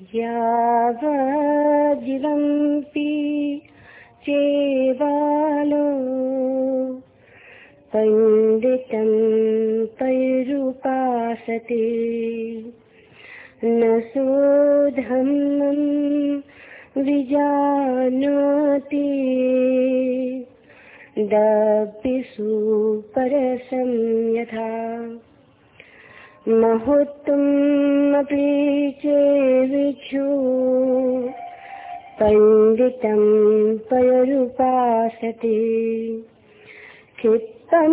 यावजीवन्ति चेवालो पण्डितं पैरुपासते न सोऽधर्मं विजानोति दपिषु परसं यथा महोत्तमपि चेविक्षु पण्डितं पयरुपासते। क्षिप्तं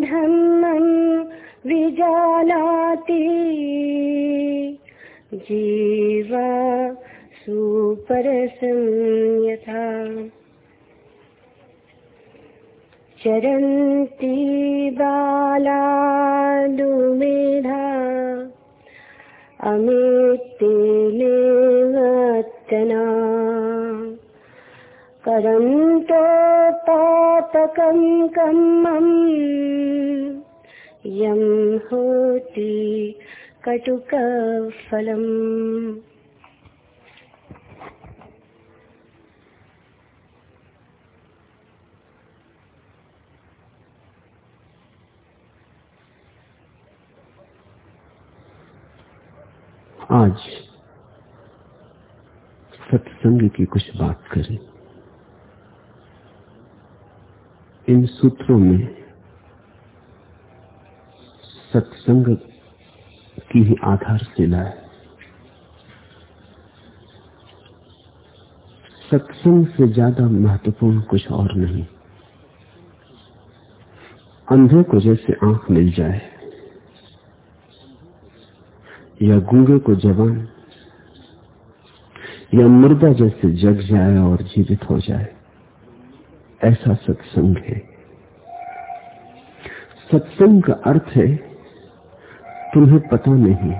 धर्मं विजानाति। जीवा सुपरसं यथा चरन्ति बालालुमेधा अमेत्तेलेवत्तना करन्तो पातकं कम्मम् यं होति आज सत्संग की कुछ बात करें। इन सूत्रों में सत्संग की ही आधारशिला है। सत्संग से ज़्यादा महत्वपूर्ण कुछ और नहीं। अंधे को जैसे आँख मिल जाए। या गूँगे को जवान, या मुर्दा जैसे जग जाए और जीवित हो जाए, ऐसा सत्संग है। सत्संग का अर्थ है, तुम्हें पता नहीं,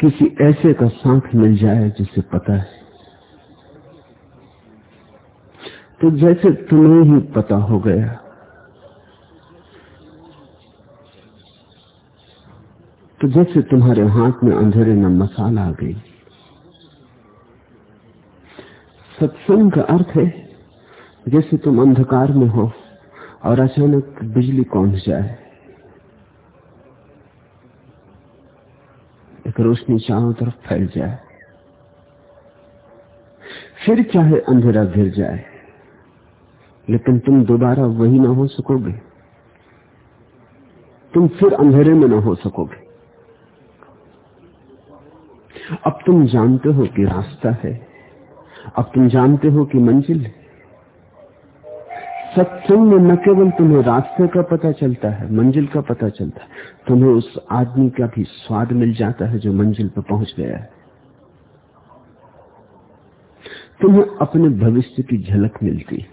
किसी ऐसे का साथ मिल जाए जिसे पता है। तो जैसे तुम्हें ही पता हो गया तो जैसे तुम्हारे हाथ में अंधेरे में मसाला आ गई। सत्संग का अर्थ है, जैसे तुम अंधकार में हो और अचानक बिजली पहुँच जाए। एक रोशनी चारों तरफ़ फैल जाए। फिर चाहे अंधेरा गिर जाए, लेकिन तुम दोबारा वही ना हो सकोगे। तुम फिर अंधेरे में ना हो सकोगे। अब तुम जानते हो कि रास्ता है। अब तुम जानते हो कि मंजिल है। सत्संग में न केवल तुम्हें रास्ते का पता चलता है, मंजिल का पता चलता है, तुम्हें उस आदमी का भी स्वाद मिल जाता है जो मंजिल पर पहुँच गया है। तुम्हें अपने भविष्य की झलक मिलती है।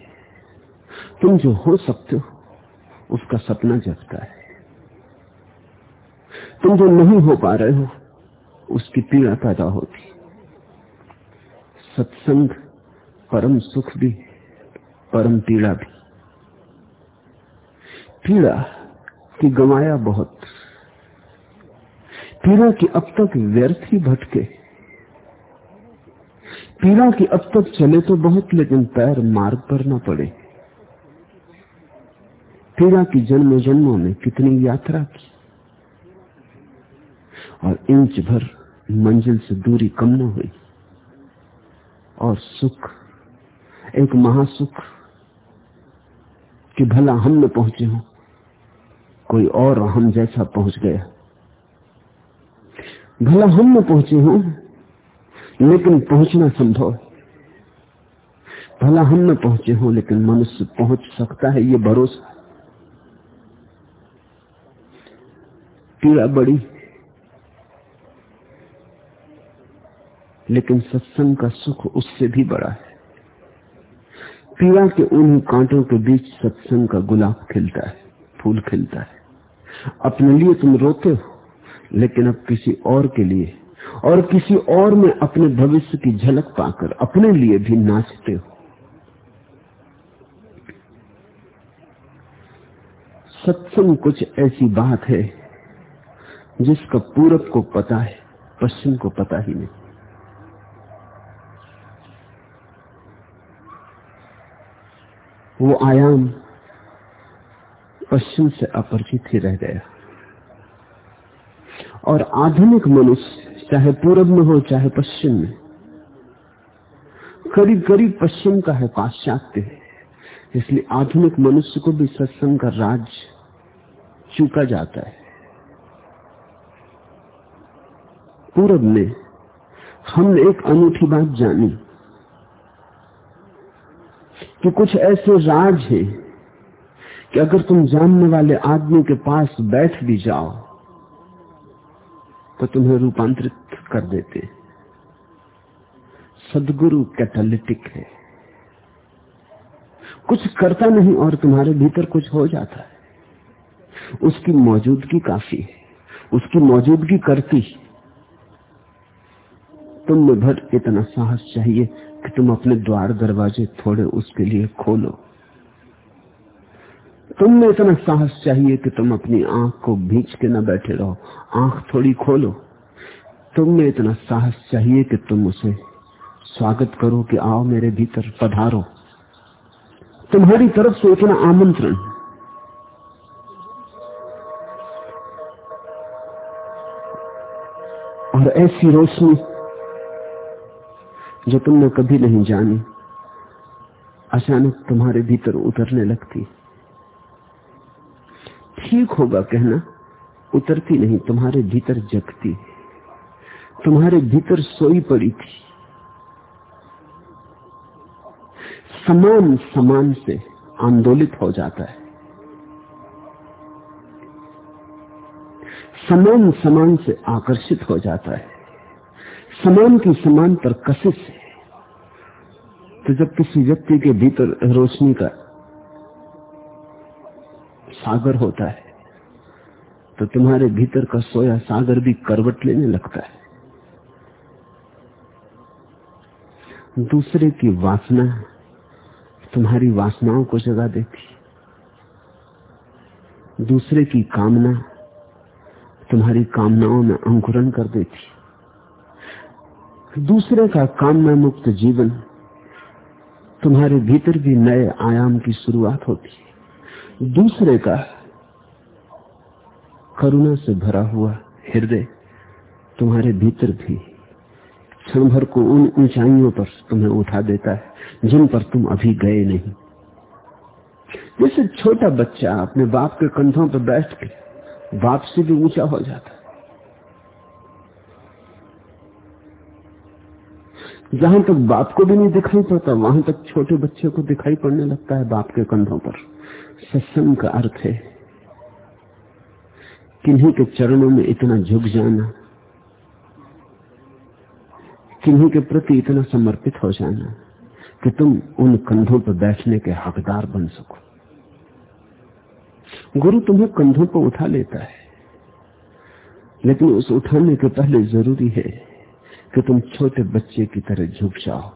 तुम जो हो सकते हो, उसका सपना जगता है। तुम जो नहीं हो पा रहे हो उसकी पीड़ा पैदा होती। सत्संग, परम सुख भी, परम पीड़ा भी। पीड़ा की गवाया बहुत। पीड़ा की अब तक व्यर्थ ही भटके। पीड़ा की अब तक चले तो बहुत, लेकिन पैर मार्ग पर ना पड़े। पीड़ा की जन्म जन्मों में कितनी यात्रा की। और इंच भर मंजिल से दूरी कम न हुई। और सुख, एक महासुख कि भला हम न पहुँचे हो, कोई और हम जैसा पहुँच गया। भला हम न पहुँचे हो, लेकिन पहुँचना संभव है। भला हम न पहुँचे हो, लेकिन मनुष्य पहुँच सकता है, ये भरोसा। पीड़ा बड़ी लेकिन सत्संग का सुख उससे भी बड़ा है। पीड़ा के उन कांटों के बीच सत्संग का गुलाब खिलता है, फूल खिलता है। अपने लिए तुम रोते हो, लेकिन अब किसी और के लिए और किसी और में अपने भविष्य की झलक पाकर अपने लिए भी नाचते हो। सत्संग कुछ ऐसी बात है जिसका पूरब को पता है, पश्चिम को पता ही नहीं। वो आयाम पश्चिम से अपरिचित ही रह गया। और आधुनिक मनुष्य, चाहे पूरब में हो, चाहे पश्चिम में, करीब करीब पश्चिम का है पाश्चात्य। है इसलिए आधुनिक मनुष्य को भी सत्संग का राज चूका जाता है। पूरब में हमने एक अनूठी बात जानी। कि कुछ ऐसे राज हैं कि अगर तुम जानने वाले आदमी के पास बैठ भी जाओ तो तुम्हें रूपांतरित कर देते। सदगुरु कैटालिटिक है। कुछ करता नहीं और तुम्हारे भीतर कुछ हो जाता है। उसकी मौजूदगी काफ़ी है। उसकी मौजूदगी करती। तुम में भर इतना साहस चाहिए कि तुम अपने द्वार दरवाजे थोड़े उसके लिए खोलो। तुम में इतना साहस चाहिए कि तुम अपनी आँख को भींच के न बैठे रहो। आँख थोड़ी खोलो। तुम में इतना साहस चाहिए कि तुम उसे स्वागत करो कि आओ मेरे भीतर पधारो। तुम्हारी तरफ़ से इतना आमंत्रण। और ऐसी रोशनी जो तुमने कभी नहीं जानी। अचानक तुम्हारे भीतर उतरने लगती। ठीक होगा कहना, उतरती नहीं, तुम्हारे भीतर जगती। तुम्हारे भीतर सोई पड़ी थी। समान समान से आंदोलित हो जाता है। समान समान से आकर्षित हो जाता है। समान की समान पर कशिश है। तो जब किसी व्यक्ति के भीतर रोशनी का सागर होता है तो तुम्हारे भीतर का सोया सागर भी करवट लेने लगता है। दूसरे की वासना, तुम्हारी वासनाओं को जगा देती। दूसरे की कामना, तुम्हारी कामनाओं में अंकुरन कर देती। दूसरे का कामना मुक्त जीवन, तुम्हारे भीतर भी नए आयाम की शुरुआत होती है। दूसरे का करुणा से भरा हुआ हृदय तुम्हारे भीतर भी क्षण भर को उन ऊंचाइयों पर तुम्हें उठा देता है, जिन पर तुम अभी गए नहीं। जैसे छोटा बच्चा अपने बाप के कंधों पर बैठ के बाप से भी ऊँचा हो जाता है। जहाँ तक बाप को भी नहीं दिखाई पड़ता, वहाँ तक छोटे बच्चे को दिखाई पड़ने लगता है बाप के कंधों पर। सत्संग का अर्थ है किन्हीं के चरणों में इतना झुक जाना, किन्हीं के प्रति इतना समर्पित हो जाना कि तुम उन कंधों पर बैठने के हकदार बन सको। गुरु तुम्हें कंधों पर उठा लेता है, लेकिन उस उठाने के पहले ज़रूरी है कि तुम छोटे बच्चे की तरह झुक जाओ।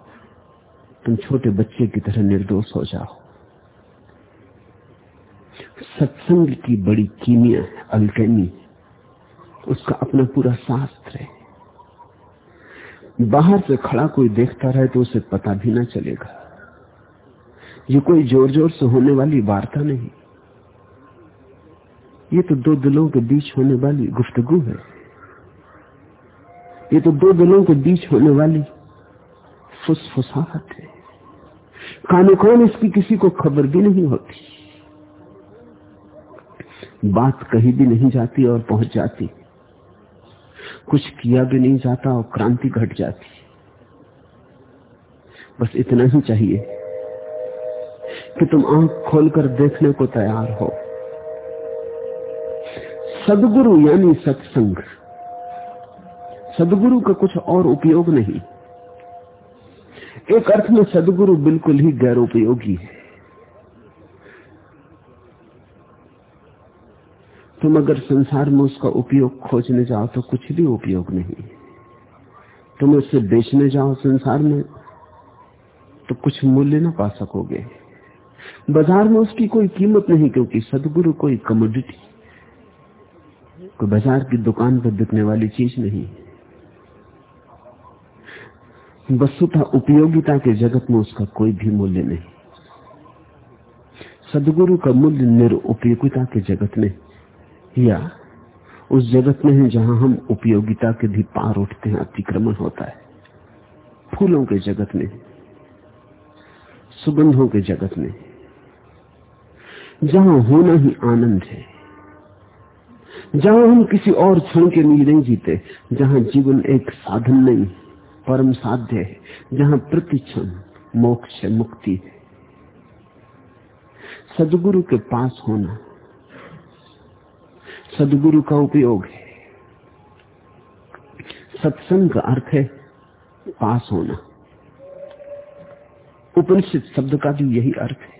तुम छोटे बच्चे की तरह निर्दोष हो जाओ। सत्संग की बड़ी कीमिया अल्केमी। उसका अपना पूरा शास्त्र है। बाहर से खड़ा कोई देखता रहे तो उसे पता भी ना चलेगा। ये कोई ज़ोर ज़ोर से होने वाली वार्ता नहीं। ये तो दो दिलों के बीच होने वाली गुफ्तगु है। ये तो दो दिलों के बीच होने वाली फुसफुसाहट है। काने कौन इसकी किसी को खबर भी नहीं होती। बात कहीं भी नहीं जाती और पहुँच जाती। कुछ किया भी नहीं जाता और क्रांति घट जाती। बस इतना ही चाहिए कि तुम आँख खोलकर देखने को तैयार हो। सदगुरु यानी सत्संग। सदगुरु का कुछ और उपयोग नहीं। एक अर्थ में सदगुरु बिल्कुल ही गैर उपयोगी है। तुम अगर संसार में उसका उपयोग खोजने जाओ तो कुछ भी उपयोग नहीं। तुम उसे बेचने जाओ संसार में तो कुछ मूल्य ना पा सकोगे। बाज़ार में उसकी कोई कीमत नहीं क्योंकि सदगुरु कोई कमोडिटी कोई बाज़ार की दुकान पर बिकने वाली चीज़ नहीं। वस्तुतः उपयोगिता के जगत में उसका कोई भी मूल्य नहीं। सदगुरु का मूल्य निरुपयोगिता के जगत में या उस जगत में है जहाँ हम उपयोगिता के भी पार उठते हैं, अतिक्रमण होता है। फूलों के जगत में, सुगंधों के जगत में, जहाँ होना ही आनंद है, जहाँ हम किसी और क्षण के लिए नहीं जीते, जहाँ जीवन एक साधन नहीं। परम साध्य है, जहाँ प्रतिक्षण मोक्ष मुक्ति है। सदगुरु के पास होना सदगुरु का उपयोग है। सत्संग का अर्थ है पास होना। उपनिषद शब्द का भी यही अर्थ है।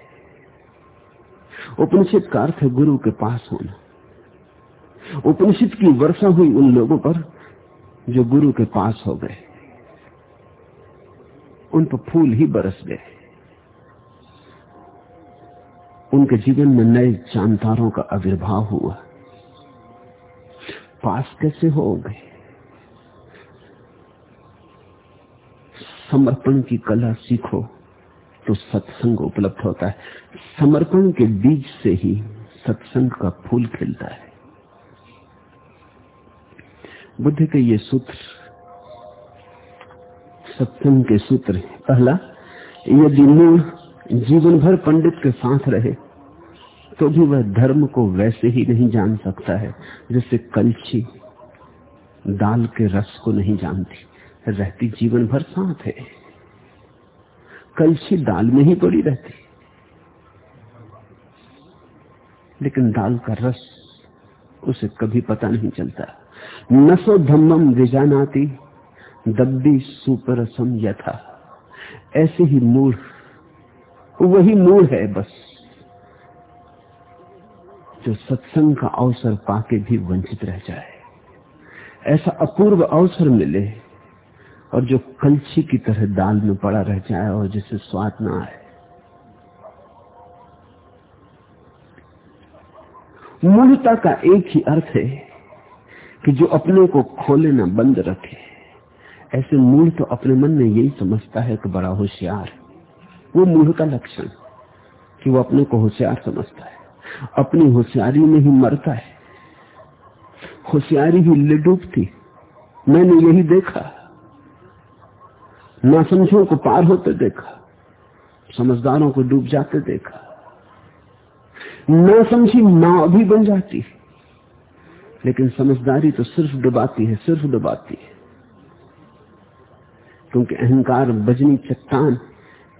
उपनिषद का अर्थ है गुरु के पास होना। उपनिषद की वर्षा हुई उन लोगों पर जो गुरु के पास हो गए। उन पर फूल ही बरस गए। उनके जीवन में नए जानतारों का आविर्भाव हुआ। पास कैसे हो गए? समर्पण की कला सीखो तो सत्संग उपलब्ध होता है। समर्पण के बीज से ही सत्संग का फूल खिलता है। बुद्ध के ये सूत्र सत्संग के सूत्र है। पहला, यदि मूल जीवन भर पंडित के साथ रहे तो भी वह धर्म को वैसे ही नहीं जान सकता है, जैसे कलछी दाल के रस को नहीं जानती। रहती जीवन भर साथ है। कलछी दाल में ही पड़ी रहती। लेकिन दाल का रस, उसे कभी पता नहीं चलता। नसो धम्मम विजानाती दब्बी सुपरसम यथा। ऐसे ही मूड वही मूड है बस, जो सत्संग का अवसर पाके भी वंचित रह जाए। ऐसा अपूर्व अवसर मिले और जो कलछी की तरह दाल में पड़ा रह जाए और जिसे स्वाद ना आए। मूलता का एक ही अर्थ है कि जो अपने को खोले ना, बंद रखे। ऐसे मूल तो अपने मन में यही समझता है कि बड़ा होशियार। वो मूल का लक्षण कि वो अपने को होशियार समझता है। अपनी होशियारी में ही मरता है। होशियारी ही ले डूबती मैंने यही देखा। ना समझो को पार होते देखा। समझदारों को डूब जाते देखा। ना समझी नाव भी बन जाती। लेकिन समझदारी तो सिर्फ़ डुबाती है, सिर्फ़ डुबाती है। क्योंकि अहंकार बजनी चट्टान,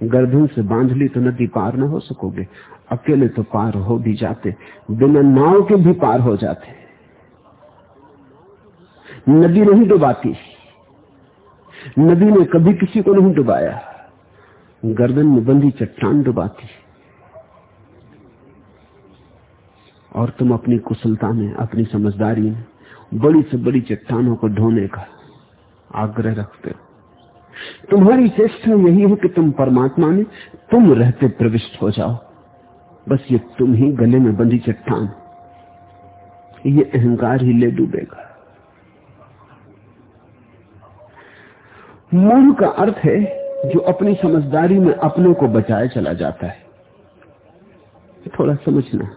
गर्दन से बाँध ली तो नदी पार ना हो सकोगे। अकेले तो पार हो भी जाते, बिना नाव के भी पार हो जाते। नदी नहीं डुबाती। नदी ने कभी किसी को नहीं डुबाया। गर्दन में बंधी चट्टान डुबाती। और तुम अपनी कुशलता में, अपनी समझदारी में बड़ी से बड़ी चट्टानों को ढोने का आग्रह रखते हो। तुम्हारी चेष्टा यही है कि तुम परमात्मा में, तुम रहते प्रविष्ट हो जाओ। बस ये तुम ही गले में बंधी चट्टान। ये अहंकार ही ले डूबेगा। मूल का अर्थ है जो अपनी समझदारी में अपने को बचाए चला जाता है। थोड़ा समझना।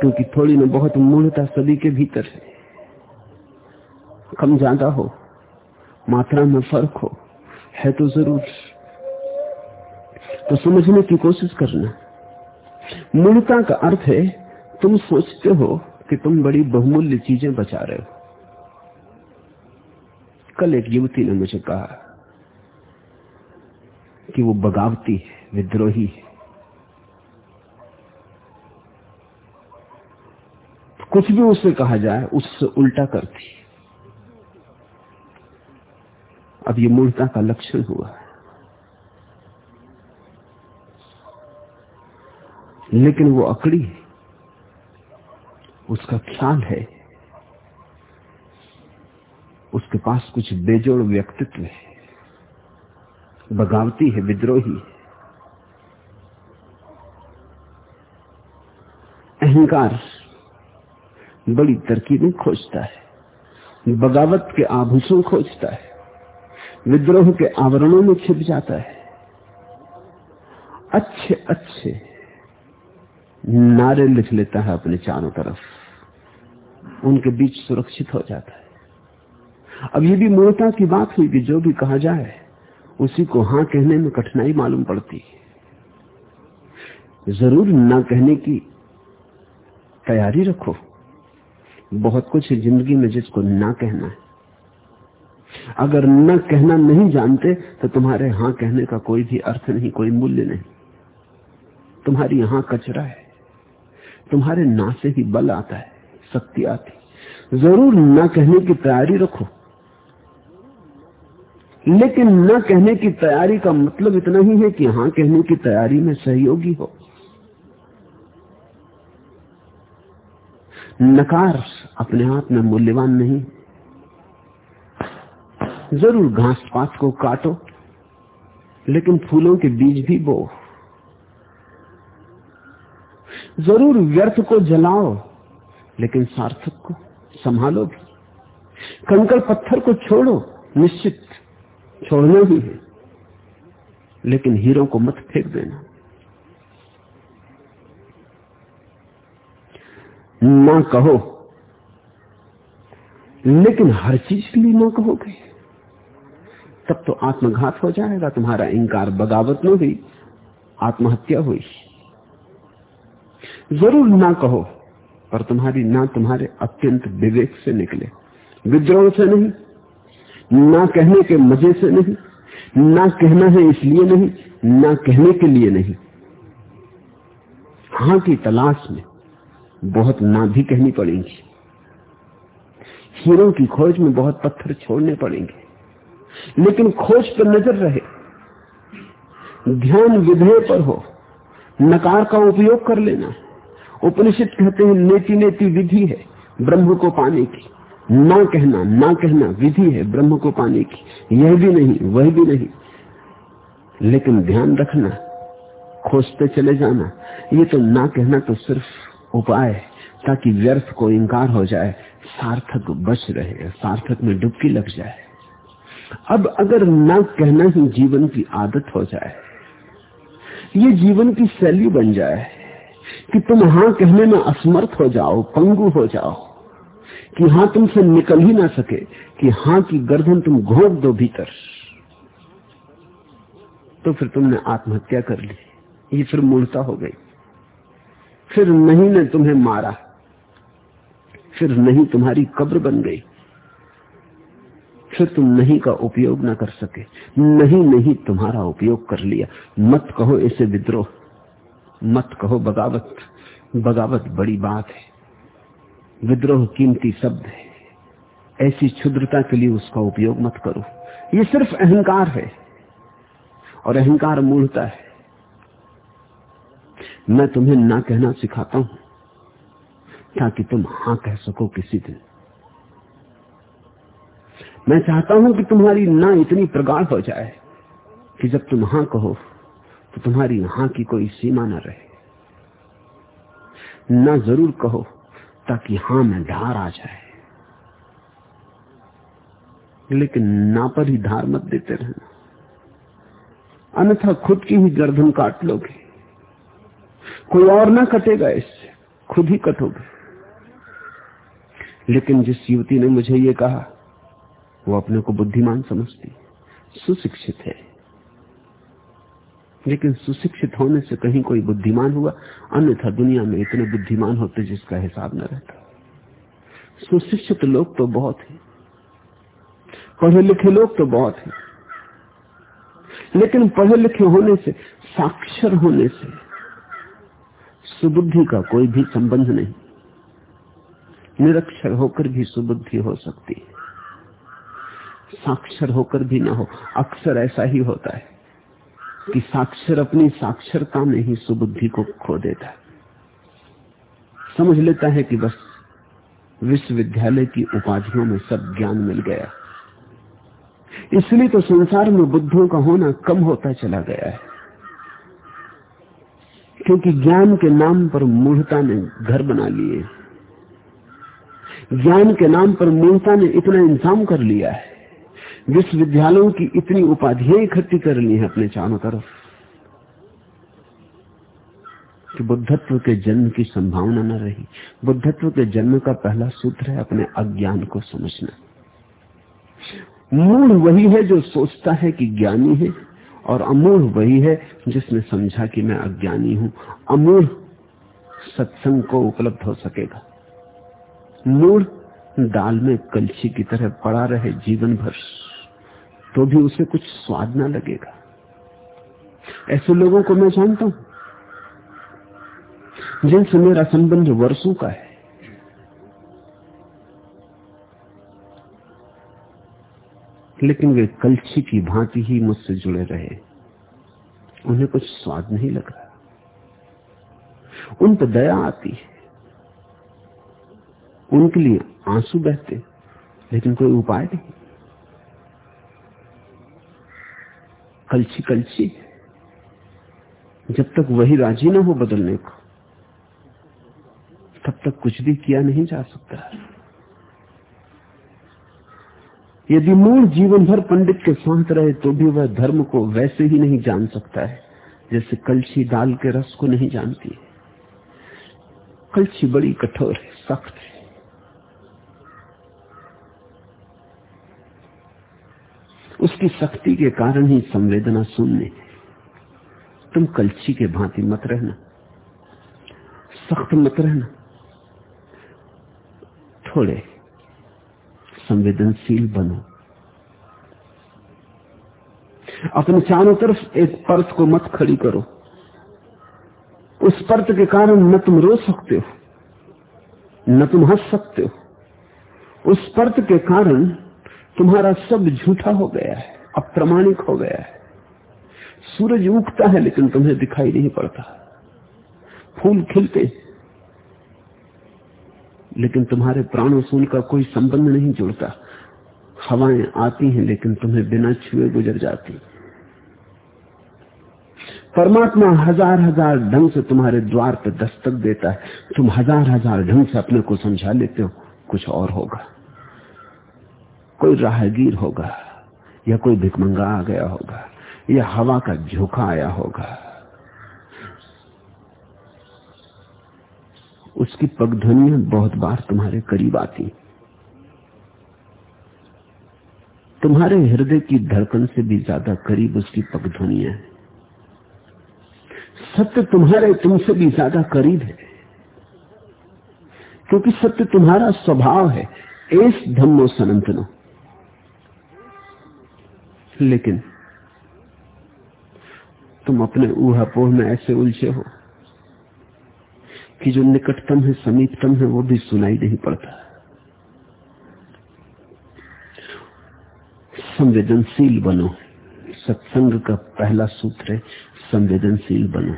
क्योंकि थोड़ी न बहुत मूलता सभी के भीतर है। कम ज़्यादा हो। मात्रा में फ़र्क हो, है तो ज़रूर। तो समझने की कोशिश करना। मूलता का अर्थ है, तुम सोचते हो कि तुम बड़ी बहुमूल्य चीज़ें बचा रहे हो। कल एक युवती ने मुझे कहा कि वो बगावती है, विद्रोही है। कुछ भी उससे कहा जाए, उससे उल्टा करती अब ये मूर्ता का लक्षण हुआ। लेकिन वो अकड़ी है। उसका ख्याल है। उसके पास कुछ बेजोड़ व्यक्तित्व है। बगावती है, विद्रोही है। अहंकार बड़ी तरकीबें खोजता है। बगावत के आभूषण खोजता है। विद्रोह के आवरणों में छिप जाता है। अच्छे अच्छे नारे लिख लेता है अपने चारों तरफ़। उनके बीच सुरक्षित हो जाता है। अब ये भी मूर्ता की बात हुई कि जो भी कहा जाए, उसी को हाँ कहने में कठिनाई मालूम पड़ती है। ज़रूर ना कहने की तैयारी रखो। बहुत कुछ है ज़िंदगी में जिसको ना कहना है अगर न कहना नहीं जानते तो तुम्हारे हाँ कहने का कोई भी अर्थ नहीं, कोई मूल्य नहीं। तुम्हारी यहाँ कचरा है। तुम्हारे ना से ही बल आता है, शक्ति आती। ज़रूर न कहने की तैयारी रखो। लेकिन न कहने की तैयारी का मतलब इतना ही है कि हाँ कहने की तैयारी में सहयोगी हो। नकार अपने आप में मूल्यवान नहीं। ज़रूर घास पात को काटो, लेकिन फूलों के बीज भी बो। ज़रूर व्यर्थ को जलाओ, लेकिन सार्थक को संभालो भी। कंकड़ पत्थर को छोड़ो, निश्चित छोड़ना ही है, लेकिन हीरो को मत फेंक देना। ना कहो, लेकिन हर चीज़ के लिए ना कहोगे। तब तो आत्मघात हो जाएगा, तुम्हारा इंकार बगावत में हुई, आत्महत्या हुई। ज़रूर ना कहो, पर तुम्हारी ना तुम्हारे अत्यंत विवेक से निकले। विद्रोह से नहीं, ना कहने के मज़े से नहीं, ना कहना है इसलिए नहीं, ना कहने के लिए नहीं। हाँ की तलाश में बहुत ना भी कहनी पड़ेंगी। हीरो की खोज में बहुत पत्थर छोड़ने पड़ेंगे। लेकिन खोज पर नज़र रहे। ध्यान विधेय पर हो। नकार का उपयोग कर लेना। उपनिषद कहते हैं, नेति नेति विधि है ब्रह्म को पाने की। ना कहना ना कहना विधि है ब्रह्म को पाने की। यह भी नहीं, वह भी नहीं। लेकिन ध्यान रखना खोजते चले जाना। ये तो ना कहना तो सिर्फ़ उपाय है, ताकि व्यर्थ को इंकार हो जाए, सार्थक बच रहे, सार्थक में डुबकी लग जाए। अब अगर ना कहना ही जीवन की आदत हो जाए, ये जीवन की शैली बन जाए कि तुम हाँ कहने में असमर्थ हो जाओ, पंगु हो जाओ, कि हाँ तुमसे निकल ही ना सके, कि हाँ की गर्दन तुम घोप दो भीतर तो फिर तुमने आत्महत्या कर ली। ये फिर मूर्ता हो गई। फिर नहीं ने तुम्हें मारा, फिर नहीं तुम्हारी कब्र बन गई। फिर तुम नहीं का उपयोग ना कर सके, नहीं नहीं तुम्हारा उपयोग कर लिया। मत कहो इसे विद्रोह, मत कहो बगावत। बगावत बड़ी बात है। विद्रोह कीमती शब्द है। ऐसी क्षुद्रता के लिए उसका उपयोग मत करो। ये सिर्फ़ अहंकार है, और अहंकार मूलता है। मैं तुम्हें ना कहना सिखाता हूँ, ताकि तुम हाँ कह सको किसी दिन। मैं चाहता हूँ कि तुम्हारी ना इतनी प्रगाढ़ हो जाए कि जब तुम हाँ कहो तो तुम्हारी हाँ की कोई सीमा न रहे। ना ज़रूर कहो, ताकि हाँ में धार आ जाए। लेकिन ना पर ही धार मत देते रहना। अन्यथा खुद की ही गर्दन काट लोगे। कोई और ना कटेगा इससे, खुद ही कटोगे। लेकिन जिस युवती ने मुझे ये कहा वो अपने को बुद्धिमान समझती सुशिक्षित है। लेकिन सुशिक्षित होने से कहीं कोई बुद्धिमान हुआ, अन्यथा दुनिया में इतने बुद्धिमान होते जिसका हिसाब न रहता। सुशिक्षित लोग तो बहुत हैं। पढ़े लिखे लोग तो बहुत हैं। लेकिन पढ़े लिखे होने से, साक्षर होने से सुबुद्धि का कोई भी संबंध नहीं। निरक्षर होकर भी सुबुद्धि हो सकती है। साक्षर होकर भी ना हो। अक्सर ऐसा ही होता है कि साक्षर अपनी साक्षरता में ही सुबुद्धि को खो देता है। समझ लेता है कि बस विश्वविद्यालय की उपाधियों में सब ज्ञान मिल गया। इसलिए तो संसार में बुद्धों का होना कम होता चला गया है। क्योंकि ज्ञान के नाम पर मूढ़ता ने घर बना लिए। ज्ञान के नाम पर मूर्ता ने इतना इंतज़ाम कर लिया है। विश्वविद्यालयों की इतनी उपाधियाँ इकट्ठी कर ली है अपने चारों तरफ़ कि बुद्धत्व के जन्म की संभावना न रही। बुद्धत्व के जन्म का पहला सूत्र है अपने अज्ञान को समझना। मूल वही है जो सोचता है कि ज्ञानी है और अमूढ़ वही है जिसने समझा कि मैं अज्ञानी हूँ। अमूढ़ सत्संग को उपलब्ध हो सकेगा। मूढ़ दाल में कलछी की तरह पड़ा रहे जीवन भर तो भी उसे कुछ स्वाद ना लगेगा। ऐसे लोगों को मैं जानता हूँ, जिनसे मेरा संबंध वर्षों का है। लेकिन वे कलछी की भांति ही मुझसे जुड़े रहे। उन्हें कुछ स्वाद नहीं लग रहा। उन पर दया आती है। उनके लिए आँसू बहते, लेकिन कोई उपाय नहीं। कलछी कलछी जब तक वही राज़ी ना हो बदलने को, तब तक कुछ भी किया नहीं जा सकता। यदि मूल जीवन भर पंडित के साथ रहे तो भी वह धर्म को वैसे ही नहीं जान सकता है, जैसे कलछी दाल के रस को नहीं जानती। है कलछी बड़ी कठोर है, सख्त है। उसकी शक्ति के कारण ही संवेदना शून्य तुम कलछी के भांति मत रहना। सख्त मत रहना। थोड़े संवेदनशील बनो। अपने चारों तरफ़ एक पर्त को मत खड़ी करो। उस पर्त के कारण न तुम रो सकते हो, न तुम हंस सकते हो। उस पर्त के कारण तुम्हारा सब झूठा हो गया है, अप्रमाणिक हो गया है। सूरज उगता है, लेकिन तुम्हें दिखाई नहीं पड़ता। फूल खिलते लेकिन तुम्हारे प्राणों से उनका कोई संबंध नहीं जुड़ता। हवाएँ आती हैं, लेकिन तुम्हें बिना छुए गुजर जाती। परमात्मा हज़ार हज़ार ढंग से तुम्हारे द्वार पर दस्तक देता है। तुम हज़ार हज़ार ढंग से अपने को समझा लेते हो, कुछ और होगा। कोई राहगीर होगा, या कोई भिकमंगा आ गया होगा, या हवा का झोंका आया होगा, उसकी पगध्वनियाँ बहुत बार तुम्हारे करीब आती। तुम्हारे हृदय की धड़कन से भी ज़्यादा करीब उसकी पगध्वनियाँ है। सत्य तुम्हारे तुमसे भी ज़्यादा करीब है। क्योंकि सत्य तुम्हारा स्वभाव है। एस धम्मो सनंतनो। लेकिन तुम अपने ऊहापोह में ऐसे उलझे हो कि जो निकटतम है, समीपतम है, वो भी सुनाई नहीं पड़ता। संवेदनशील बनो। सत्संग का पहला सूत्र है, संवेदनशील बनो।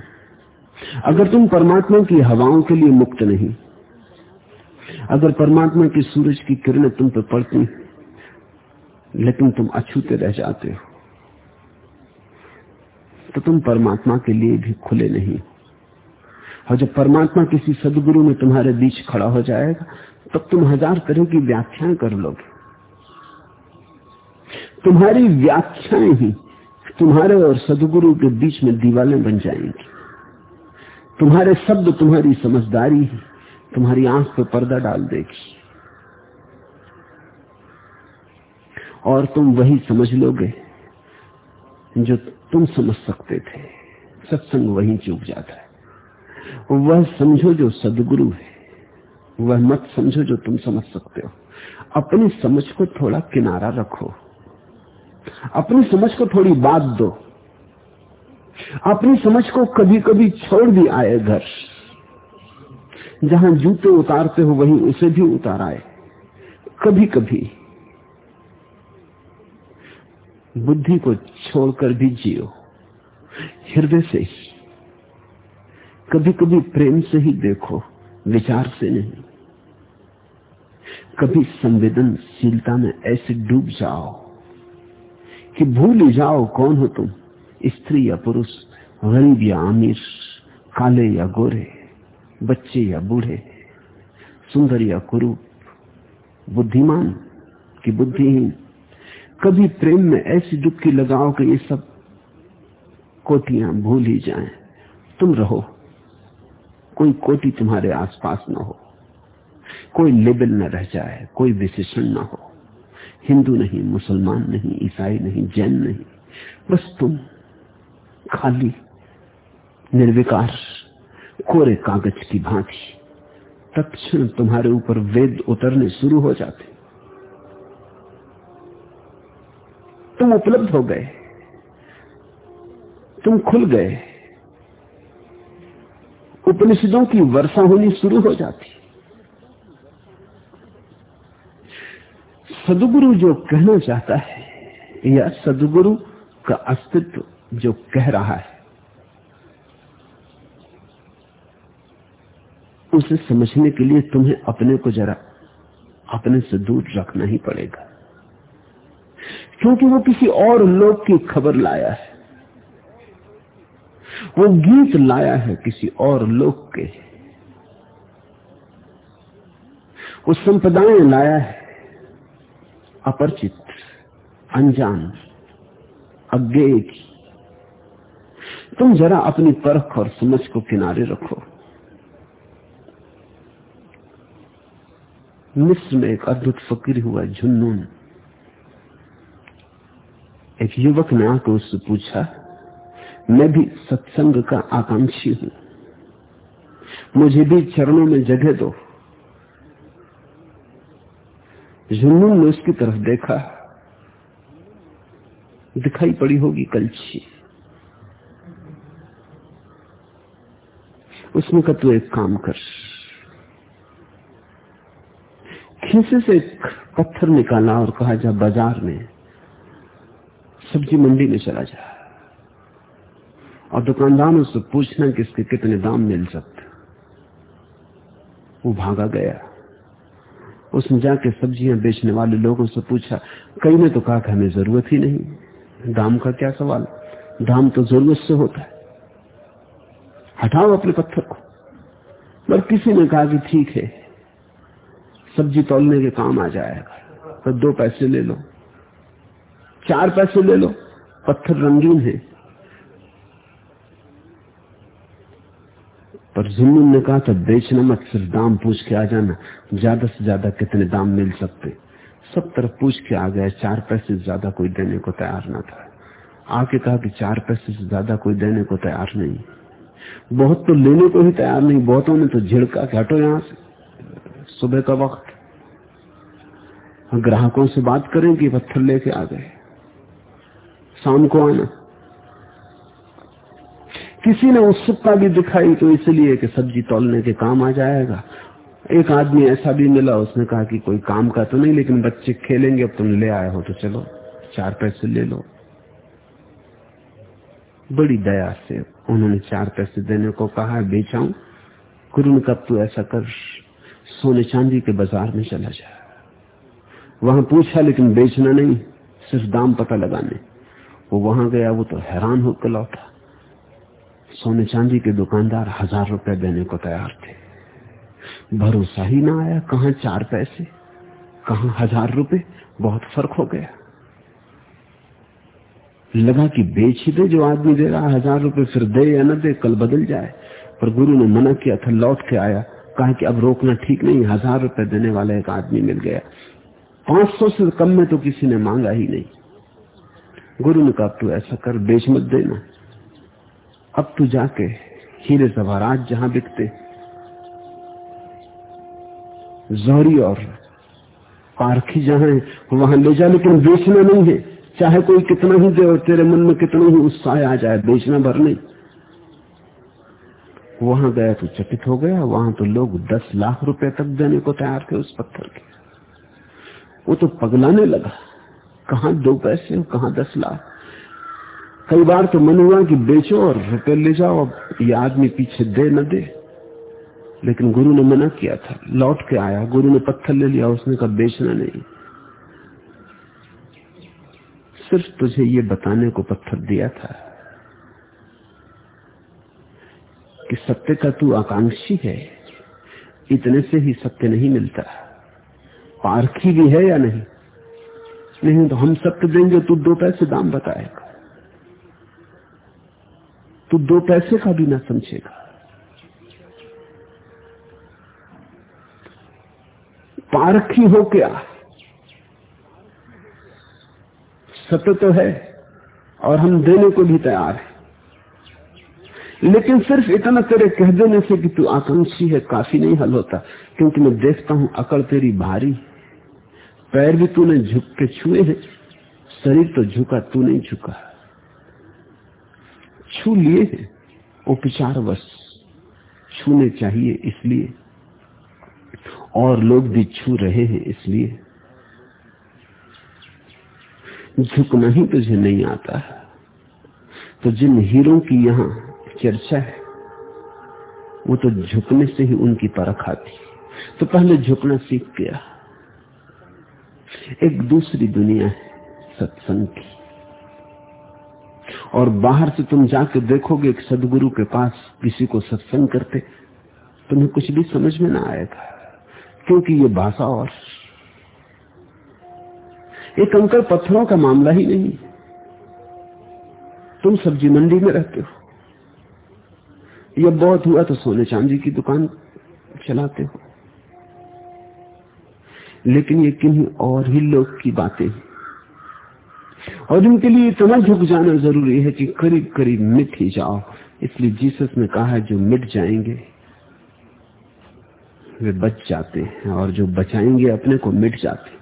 अगर तुम परमात्मा की हवाओं के लिए मुक्त नहीं, अगर परमात्मा की सूरज की किरणें तुम पर पड़ती लेकिन तुम अछूते रह जाते हो। तो तुम परमात्मा के लिए भी खुले नहीं। और जब परमात्मा किसी सदगुरु में तुम्हारे बीच खड़ा हो जाएगा, तब तुम हज़ार तरह की व्याख्याएँ कर लोगे। तुम्हारी व्याख्याएँ ही तुम्हारे और सदगुरु के बीच में दीवालें बन जाएँगी। तुम्हारे शब्द, तुम्हारी समझदारी तुम्हारी आँख पर पर्दा डाल देगी। और तुम वही समझ लोगे जो तुम समझ सकते थे। सत्संग वही चूक जाता है। वह समझो जो सदगुरु है। वह मत समझो जो तुम समझ सकते हो। अपनी समझ को थोड़ा किनारा रखो। अपनी समझ को थोड़ी बात दो। अपनी समझ को कभी कभी छोड़ भी आए घर। जहाँ जूते उतारते हो, वहीं उसे भी उतार आए। कभी कभी बुद्धि को छोड़कर भी जियो। हृदय से ही। कभी कभी प्रेम से ही देखो, विचार से नहीं। कभी संवेदनशीलता में ऐसे डूब जाओ कि भूल जाओ कौन हो तुम, स्त्री या पुरुष, गरीब या अमीर, काले या गोरे, बच्चे या बूढ़े, सुंदर या कुरूप, बुद्धिमान की बुद्धिहीन। कभी प्रेम में ऐसी डुबकी लगाओ कि ये सब कोटियाँ भूल ही जाएँ। तुम रहो। कोई कोटि तुम्हारे आसपास न हो। कोई लेबल न रह जाए, कोई विशेषण न हो। हिंदू नहीं, मुसलमान नहीं, ईसाई नहीं, जैन नहीं। बस तुम, खाली, निर्विकार, कोरे कागज़ की भांति। तत्क्षण तुम्हारे ऊपर वेद उतरने शुरू हो जाते। तुम उपलब्ध हो गए। तुम खुल गए। उपनिषदों की वर्षा होनी शुरू हो जाती। सदगुरु जो कहना चाहता है, या सदगुरु का अस्तित्व जो कह रहा है, उसे समझने के लिए तुम्हें अपने को जरा अपने से दूर रखना ही पड़ेगा। क्योंकि वो किसी और लोक की खबर लाया है। वो गीत लाया है किसी और लोक के। वो संप्रदाय लाया है। अपरिचित, अनजान अज्ञे की। तुम जरा अपनी परख और समझ को किनारे रखो। मिस्र में एक अद्भुत फकीर हुआ झुन्नून एक युवक ने आकर उससे पूछा, मैं भी सत्संग का आकांक्षी हूँ। मुझे भी चरणों में जगह दो। जुन्नून ने उसकी तरफ़ देखा। दिखाई पड़ी होगी कलछी। उसने कहा, तू एक काम कर। खीसे से एक पत्थर निकाला और कहा, जा बाज़ार में सब्ज़ी मंडी में चला जा। और दुकानदारों से पूछना कि इसके कितने दाम मिल सकते। वो भागा गया। उसने जाके सब्ज़ियाँ बेचने वाले लोगों से पूछा कई ने तो कहा कि हमें ज़रूरत ही नहीं। दाम का क्या सवाल? दाम तो ज़रूरत से होता है। हटाओ अपने पत्थर को। पर किसी ने कहा कि ठीक है, सब्ज़ी तोलने के काम आ जाएगा तो दो पैसे ले लो। चार पैसे ले लो, पत्थर रंगीन है। पर जुम्मन ने कहा था, बेचना मत, सिर्फ़ दाम पूछ के आ जाना। ज़्यादा से ज़्यादा कितने दाम मिल सकते? सब तरफ़ पूछ के आ गया चार पैसे ज़्यादा कोई देने को तैयार ना था। आके कहा कि चार पैसे से ज़्यादा कोई देने को तैयार नहीं। बहुत तो लेने को ही तैयार नहीं, बहुतों ने तो झिड़का के हटो यहाँ से, सुबह का वक्त। ग्राहकों से बात करें कि पत्थर लेके आ गए। शाम को आना। किसी ने उत्सुकता भी दिखाई तो इसलिए कि सब्ज़ी तोलने के काम आ जाएगा। एक आदमी ऐसा भी मिला, उसने कहा कि कोई काम का तो नहीं, लेकिन बच्चे खेलेंगे, अब तुम ले आए हो तो चलो, चार पैसे ले लो। बड़ी दया से उन्होंने चार पैसे देने को कहा, बेचाऊ गुरु ने कब तू ऐसा कर, सोने चांदी के बाज़ार में चला जा। वहाँ पूछा, लेकिन बेचना नहीं, सिर्फ़ दाम पता लगाने। वो वहाँ गया, वो तो हैरान होकर लौटा। सोने चांदी के दुकानदार हज़ार रुपए देने को तैयार थे। भरोसा ही ना आया कहा चार पैसे, कहा हज़ार रुपए, बहुत फ़र्क हो गया। लगा कि बेच ही दे, जो आदमी दे रहा हज़ार रुपए फिर दे या न दे, कल बदल जाए। पर गुरु ने मना किया था लौट के आया, कहा कि अब रोकना ठीक नहीं, हज़ार रुपए देने वाला एक आदमी मिल गया। पाँच सौ से कम में तो किसी ने मांगा ही नहीं। गुरु ने कहा तू ऐसा कर बेच मत देना। अब तू जाके हीरे जवारात जहाँ बिकते, जौहरी और पारखी जहाँ है, वहाँ ले जा, लेकिन बेचना नहीं है। चाहे कोई कितना ही दे और तेरे मन में कितना ही उत्साह आ जाए, बेचना भर नहीं। वहाँ गया तो चकित हो गया, वहाँ तो लोग दस लाख रुपए तक देने को तैयार थे उस पत्थर के। वो तो पगलाने लगा। कहा दो पैसे कहा दस लाख? कई बार तो मन हुआ कि बेचो और रुपये ले जाओ, अब ये आदमी पीछे दे न दे। लेकिन गुरु ने मना किया था, लौट के आया, गुरु ने पत्थर ले लिया, उसने कहा, बेचना नहीं। सिर्फ़ तुझे ये बताने को पत्थर दिया था कि सत्य का तू आकांक्षी है। इतने से ही सत्य नहीं मिलता। पारखी भी है या नहीं? नहीं तो हम सत्य देंगे, तू दो पैसे दाम बताएगा। तू दो पैसे का भी ना समझेगा। पारखी हो क्या? सत्य तो है, और हम देने को भी तैयार हैं। लेकिन सिर्फ़ इतना तेरे कह देने से कि तू आकांक्षी है, काफ़ी नहीं हल होता, क्योंकि मैं देखता हूँ अकड़ तेरी भारी। पैर भी तूने झुक के छुए हैं, शरीर तो झुका तू नहीं झुका छू लिए हैं उपचार वश छूने चाहिए इसलिए। और लोग भी छू रहे हैं इसलिए। झुकना ही तुझे नहीं आता है। तो जिन हीरो की यहाँ चर्चा है, वो तो झुकने से ही उनकी परख आती। तो पहले झुकना सीख गया। एक दूसरी दुनिया है, सत्संग की। और बाहर से तुम जाके देखोगे एक सदगुरु के पास किसी को सत्संग करते, तुम्हें कुछ भी समझ में ना आएगा क्योंकि ये भाषा और। एक कंकड़ पत्थरों का मामला ही नहीं। तुम सब्ज़ी मंडी में रहते हो। यह बहुत हुआ तो सोने चांदी की दुकान चलाते हो। लेकिन ये किन्हीं और ही लोग की बातें हैं। और इनके लिए इतना झुक जाना ज़रूरी है कि करीब करीब मिट ही जाओ। इसलिए जीसस ने कहा है, जो मिट जाएँगे, वे बच जाते हैं, और जो बचाएँगे अपने को मिट जाते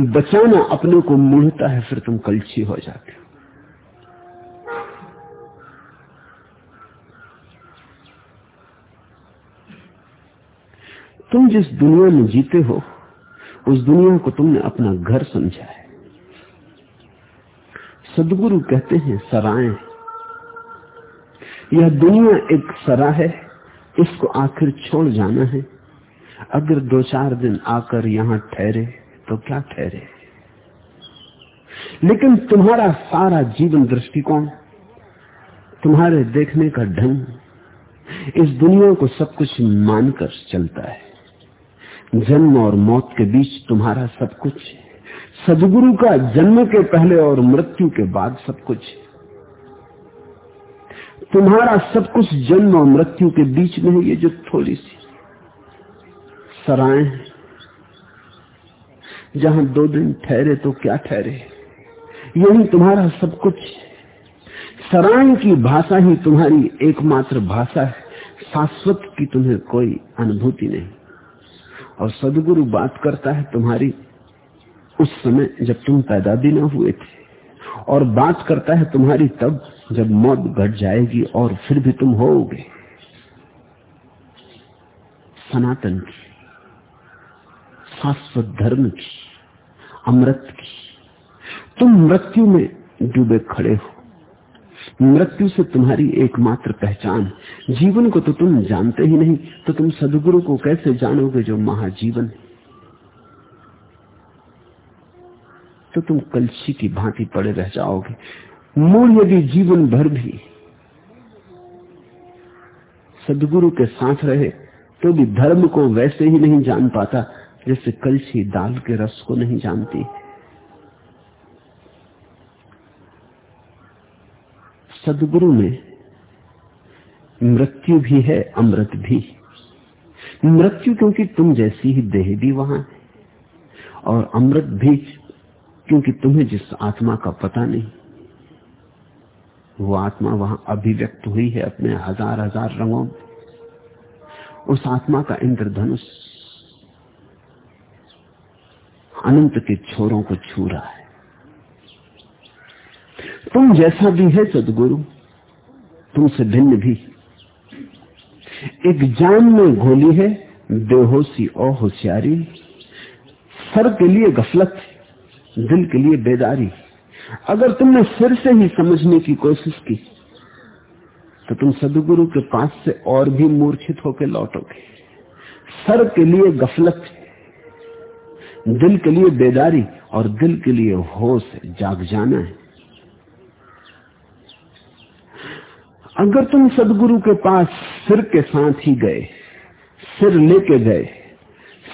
बचाना अपने को मुड़ता है, फिर तुम कलछी हो जाते हो। तुम जिस दुनिया में जीते हो उस दुनिया को तुमने अपना घर समझा है। सदगुरु कहते हैं, सराय यह दुनिया एक सरा है, इसको आखिर छोड़ जाना है। अगर दो चार दिन आकर यहाँ ठहरे तो क्या ठहरे? लेकिन तुम्हारा सारा जीवन दृष्टिकोण, तुम्हारे देखने का ढंग, इस दुनिया को सब कुछ मानकर चलता है। जन्म और मौत के बीच तुम्हारा सब कुछ है। सदगुरु का जन्म के पहले और मृत्यु के बाद सब कुछ है। तुम्हारा सब कुछ जन्म और मृत्यु के बीच में है, ये जो थोड़ी सी सराय जहाँ दो दिन ठहरे तो क्या ठहरे? यही तुम्हारा सब कुछ सराय की भाषा ही तुम्हारी एकमात्र भाषा है। शाश्वत की तुम्हें कोई अनुभूति नहीं। और सदगुरु बात करता है तुम्हारी, उस समय जब तुम पैदा भी ना हुए थे, और बात करता है तुम्हारी, तब जब मौत घट जाएगी और फिर भी तुम होोगे सनातन की, शाश्वत धर्म की, अमृत की, तुम मृत्यु में डूबे खड़े हो। मृत्यु से तुम्हारी एकमात्र पहचान जीवन को तो तुम जानते ही नहीं तो तुम सदगुरु को कैसे जानोगे जो महाजीवन है? तो तुम कलशी की भांति पड़े रह जाओगे। मूल यदि जीवन भर भी सदगुरु के साथ रहे तो भी धर्म को वैसे ही नहीं जान पाता, जैसे कलशी दाल के रस को नहीं जानती। सदगुरु में मृत्यु भी है, अमृत भी। मृत्यु क्योंकि तुम जैसी ही देह भी वहाँ है, और अमृत भी क्योंकि तुम्हें जिस आत्मा का पता नहीं, वो आत्मा वहाँ अभिव्यक्त हुई है अपने हज़ार हज़ार रंगों में। उस आत्मा का इंद्रधनुष अनंत के छोरों को छू रहा है। तुम जैसा भी है सदगुरु, तुमसे भिन्न भी। एक जान में घोली है, बेहोशी और होशियारी। सर के लिए गफलत, दिल के लिए बेदारी। अगर तुमने सिर से ही समझने की कोशिश की तो तुम सदगुरु के पास से और भी मूर्छित होकर लौटोगे। सर के लिए गफलत, दिल के लिए बेदारी और दिल के लिए होश जाग जाना है। अगर तुम सदगुरु के पास सिर के साथ ही गए, सिर लेके गए,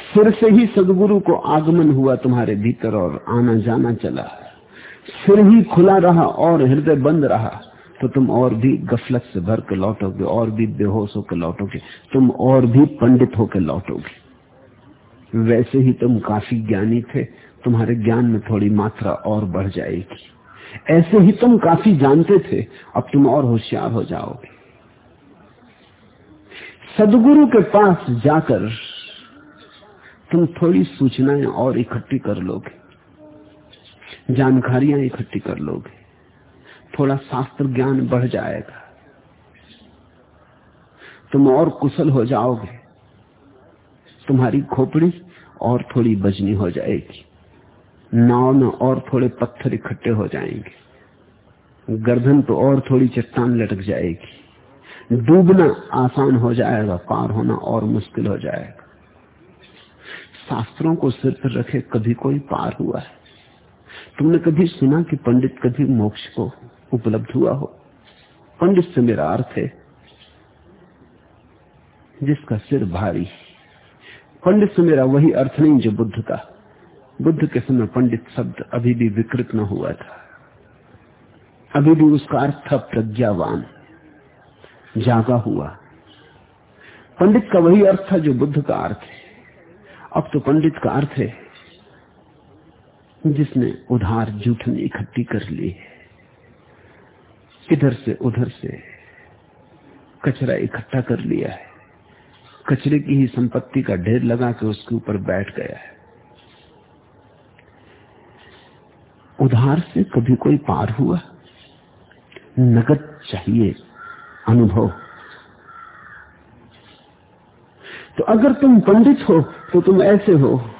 सिर से ही सदगुरु को आगमन हुआ तुम्हारे भीतर और आना जाना चला, सिर ही खुला रहा और हृदय बंद रहा तो तुम और भी गफलत से भर के लौटोगे, और भी बेहोश होकर लौटोगे, तुम और भी पंडित होकर लौटोगे। वैसे ही तुम काफ़ी ज्ञानी थे, तुम्हारे ज्ञान में थोड़ी मात्रा और बढ़ जाएगी। ऐसे ही तुम काफ़ी जानते थे। अब तुम और होशियार हो जाओगे। सदगुरु के पास जाकर तुम थोड़ी सूचनाएँ और इकट्ठी कर लोगे। जानकारियाँ इकट्ठी कर लोगे। थोड़ा शास्त्र ज्ञान बढ़ जाएगा। तुम और कुशल हो जाओगे। तुम्हारी खोपड़ी और थोड़ी बजनी हो जाएगी। नाव में और थोड़े पत्थर इकट्ठे हो जाएँगे। गर्दन तो और थोड़ी चट्टान लटक जाएगी। डूबना आसान हो जाएगा, पार होना और मुश्किल हो जाएगा। शास्त्रों को सिर पर रखे कभी कोई पार हुआ है। तुमने कभी सुना कि पंडित कभी मोक्ष को उपलब्ध हुआ हो? पंडित से मेरा अर्थ है, जिसका सिर भारी। पंडित से मेरा वही अर्थ नहीं जो बुद्ध का। बुद्ध के समय पंडित शब्द अभी भी विकृत न हुआ था। अभी भी उसका अर्थ था प्रज्ञावान। जागा हुआ। पंडित का वही अर्थ था जो बुद्ध का अर्थ है। अब तो पंडित का अर्थ है, जिसने उधार जूठन इकट्ठी कर ली है। इधर से उधर से कचरा इकट्ठा कर लिया है। कचरे की ही संपत्ति का ढेर लगा के उसके ऊपर बैठ गया है। उधार से कभी कोई पार हुआ? नगद चाहिए, अनुभव। तो अगर तुम पंडित हो तो तुम ऐसे हो,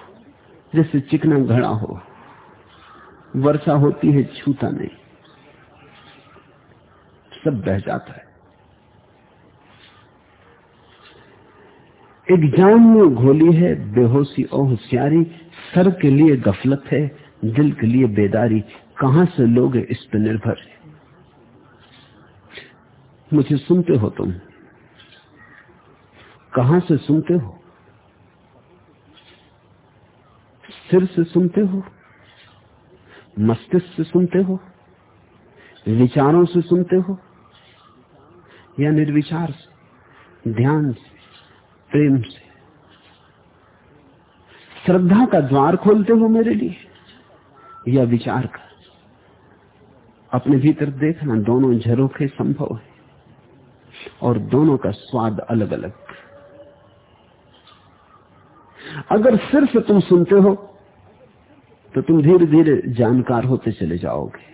जैसे चिकना घड़ा हो। वर्षा होती है, छूता नहीं। सब बह जाता है। एक जान में घोली है, बेहोशी और होशियारी, सर के लिए गफलत है दिल के लिए बेदारी। कहाँ से लोग इस पर निर्भर? है मुझे सुनते हो तुम। कहाँ से सुनते हो? सिर से सुनते हो? मस्तिष्क से सुनते हो? विचारों से सुनते हो? या निर्विचार से? ध्यान से? प्रेम से? श्रद्धा का द्वार खोलते हो मेरे लिए? या विचार का अपने भीतर देखना दोनों झरोखे संभव है और दोनों का स्वाद अलग अलग अगर सिर्फ़ तुम सुनते हो तो तुम धीरे धीरे जानकार होते चले जाओगे।